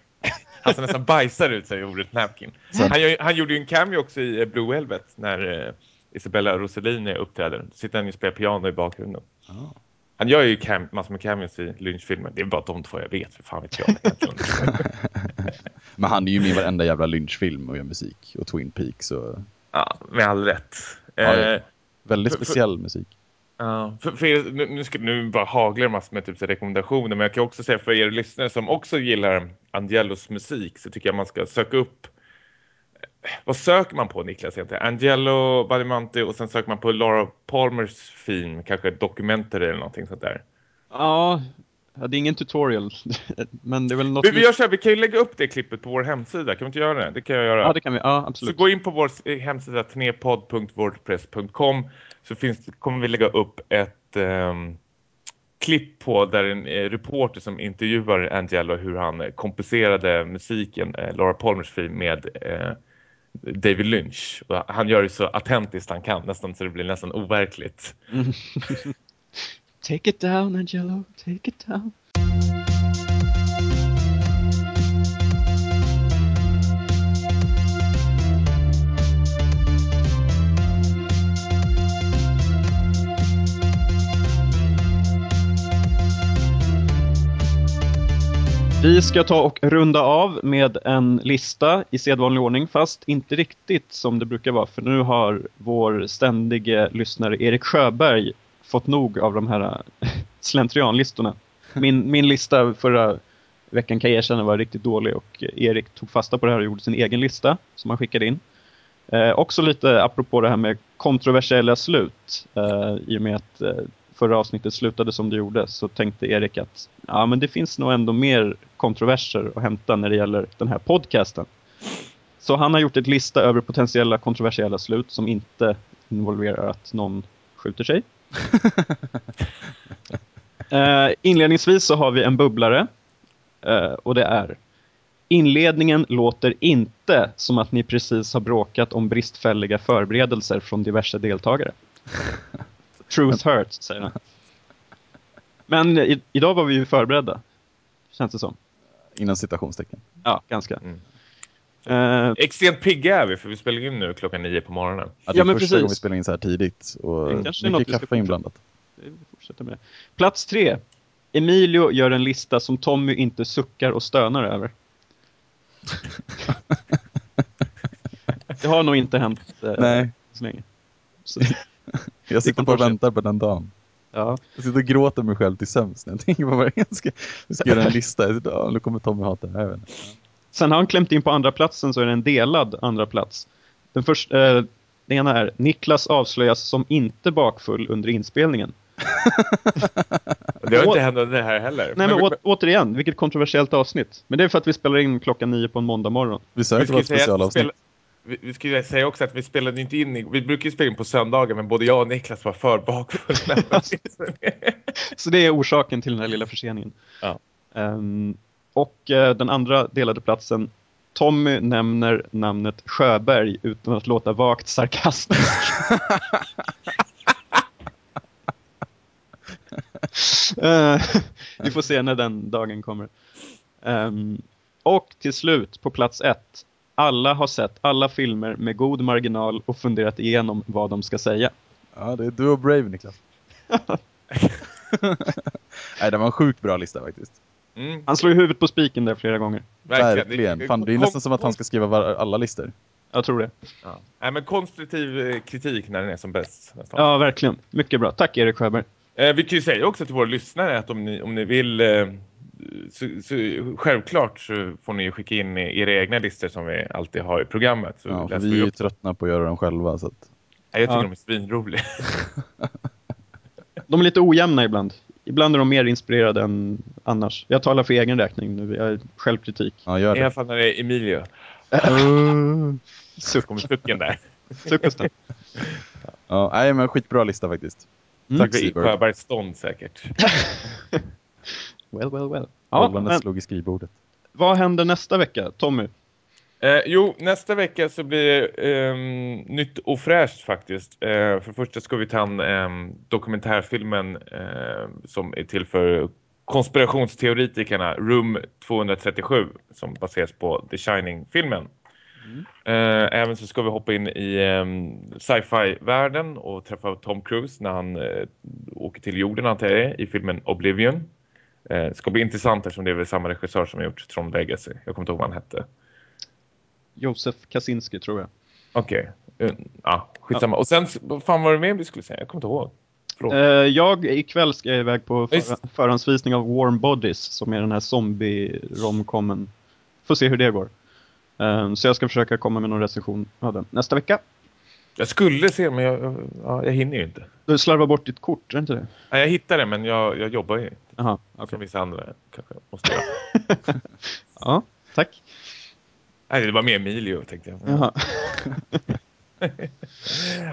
Han som nästan bajsar ut sig i ordet napkin. Han, han gjorde ju en cameo också i eh, Blue Velvet när eh, Isabella Rossellini uppträder. Då sitter han ju och spelar piano i bakgrunden. Ah. Han gör ju cam massor med cameos i Lynch-filmer. Det är bara de två jag vet, för fan vet jag. Men han är ju med i varenda jävla lynchfilm och gör musik. Och Twin Peaks och... Ja, med all rätt. Ja. Eh, Väldigt För- för- speciell musik. Ja, för, för er, nu, nu, ska, nu bara haglar massor med typ, rekommendationer men jag kan också säga för er lyssnare som också gillar Angelos musik så tycker jag man ska söka upp vad söker man på Niklas egentligen? Angelo Badamanti och sen söker man på Laura Palmers film, kanske dokumentary eller någonting sånt där. Ja, ja, det är ingen tutorial. Men det är väl något... Vi, vi gör så här, vi kan ju lägga upp det klippet på vår hemsida, kan vi inte göra det? Det kan jag göra. Ja, det kan vi. Ja, Så absolut. gå in på vår eh, hemsida tnepodd.wordpress.com så finns, kommer vi lägga upp ett ehm, klipp på där en eh, reporter som intervjuar Angelo hur han eh, kompenserade musiken, eh, Laura Palmers film med David Lynch. Och han gör det så autentiskt han kan, nästan så det blir nästan overkligt. Take it down, Angelo. Take it down. Vi ska ta och runda av med en lista i sedvanlig ordning, fast inte riktigt som det brukar vara. För nu har vår ständige lyssnare Erik Sjöberg fått nog av de här äh, slentrianlistorna. Min, min lista förra veckan kan jag erkänna var riktigt dålig och Erik tog fasta på det här och gjorde sin egen lista som han skickade in. Eh, också lite apropå det här med kontroversiella slut. Eh, I och med att eh, förra avsnittet slutade som det gjorde så tänkte Erik att ja, men det finns nog ändå mer kontroverser att hämta när det gäller den här podcasten. Så han har gjort ett lista över potentiella kontroversiella slut som inte involverar att någon skjuter sig. Eh, inledningsvis så har vi en bubblare eh, och det är Inledningen låter inte som att ni precis har bråkat om bristfälliga förberedelser från diverse deltagare. Truth hurts, säger han. Men i, idag var vi ju förberedda, känns det som. Inom citationstecken. Ja, ganska. Mm. Eh, Extremt pigga är vi för vi spelar in nu klockan nio på morgonen. Ja, det är Ja, men första precis. gången vi spelar in så här tidigt. Och Det kanske är något mycket kaffe inblandat. vi fortsätter med det. Plats tre. Emilio gör en lista som Tommy inte suckar och stönar över. det har nog inte hänt eh, Nej, så länge. Så, jag sitter bara och väntar på den dagen. ja. Jag sitter och gråter mig själv till sömns när jag tänker på vad jag ska, jag ska göra en lista. Jag sitter, "Ja, nu kommer Tommy hata det här. Jag vet inte." Sen har han klämt in på andra platsen så är det en delad andra plats. Den första, eh, det ena är Niklas avslöjas som inte bakfull under inspelningen. Det har inte hänt det här heller. Nej men vi- å, återigen, vilket kontroversiellt avsnitt. Men det är för att vi spelar in klockan nio på en måndag morgon. Vi Vi att det var ett specialavsnitt. spela, vi, ju säga också att vi spelade inte in, i- vi brukar ju spela in på söndagar men både jag och Niklas var för bakfulla. Så det är orsaken till den här lilla förseningen. Ja. Ehm, och eh, den andra delade platsen, Tommy nämner namnet Sjöberg utan att låta vagt sarkastisk. Eh, vi får se när den dagen kommer. Ehm, och till slut, på plats ett. Alla har sett alla filmer med god marginal och funderat igenom vad de ska säga. Ja, det är du och Brave, Niklas. Nej, det var en sjukt bra lista faktiskt. Mm, Han slår ju huvudet på spiken där flera gånger. Verkligen. Fan, det är nästan som att han ska skriva alla listor. Jag tror det. Ja. Nej, men konstruktiv eh, kritik när den är som bäst. nästan. Ja, verkligen. Mycket bra. Tack Erik Sjöberg. Eh, vi kan ju säga också till våra lyssnare att om ni, om ni vill eh, så, så, självklart så får ni ju skicka in era egna listor som vi alltid har i programmet. Så Ja, läser vi är ju tröttna på att göra dem själva. Så att... Nej, jag tycker Ja. de är svinroliga. De är lite ojämna ibland. Ibland är de mer inspirerade än annars. Jag talar för egen räkning nu. Jag är självkritik. Ja, gör I alla det. fall när det är Emilio. Suck. Kommer sucken där. Suckasten. Ja, nej, men skitbra lista faktiskt. Mm. Tack för. Sjöbergs stånd säkert. Well, well, well. Ja, Ja, men slog i skrivbordet. vad händer nästa vecka, Tommy? Eh, jo, nästa vecka så blir det ehm, nytt och fräscht faktiskt. Eh, för det första ska vi ta en ehm, dokumentärfilmen ehm, som är till för konspirationsteoretikerna Room 237 som baseras på The Shining-filmen. Eh, även så ska vi hoppa in i ehm, sci-fi-världen och träffa Tom Cruise när han eh, åker till jorden antar jag i filmen Oblivion. Eh, ska bli intressant eftersom det är väl samma regissör som har gjort Tron Legacy. Jag kommer inte ihåg vad han hette. Josef Kaczynski tror jag. Okej. Okay. Ja, skitsamma. Ja. Och sen, vad fan var det mer vi skulle säga? Jag kommer inte ihåg. Uh, jag ikväll ska jag iväg på för, förhandsvisning av Warm Bodies som är den här zombie-romcomen. Får se hur det går. Uh, så jag ska försöka komma med någon recension av den nästa vecka. Jag skulle se men jag, ja, jag hinner ju inte. Du slarvar bort ditt kort, är det inte det? Ja, jag hittar det men jag, jag jobbar ju inte. Jaha, okay. Som vissa andra kanske måste göra. ja, tack. Nej, det var mer Emilio tänkte jag. Jaha.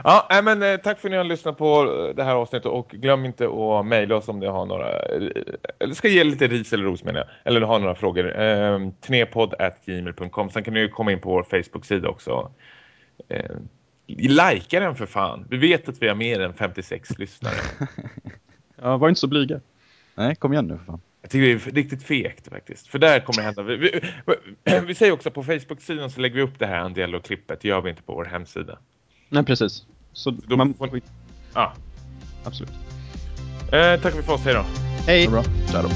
ja, men eh, tack för att ni har lyssnat på det här avsnittet och glöm inte att mejla oss om ni har några eller ska ge lite ris eller ros menar jag, eller har några frågor. Eh, tnepodd.gmail.com Sen kan ni komma in på vår Facebook-sida också. Eh, Likea den för fan. Vi vet att vi har mer än 56 lyssnare. ja, var inte så blyga. Nej, kom igen nu för fan. Jag tycker det är riktigt fegt faktiskt. För där kommer det hända. Vi, vi, vi säger också på Facebook-sidan så lägger vi upp det här Andiello-klippet. Det gör vi inte på vår hemsida. Nej, precis. Så då, man... Ja. Absolut. Eh, tack för oss. Hej då. Hej. Bra. Ciao.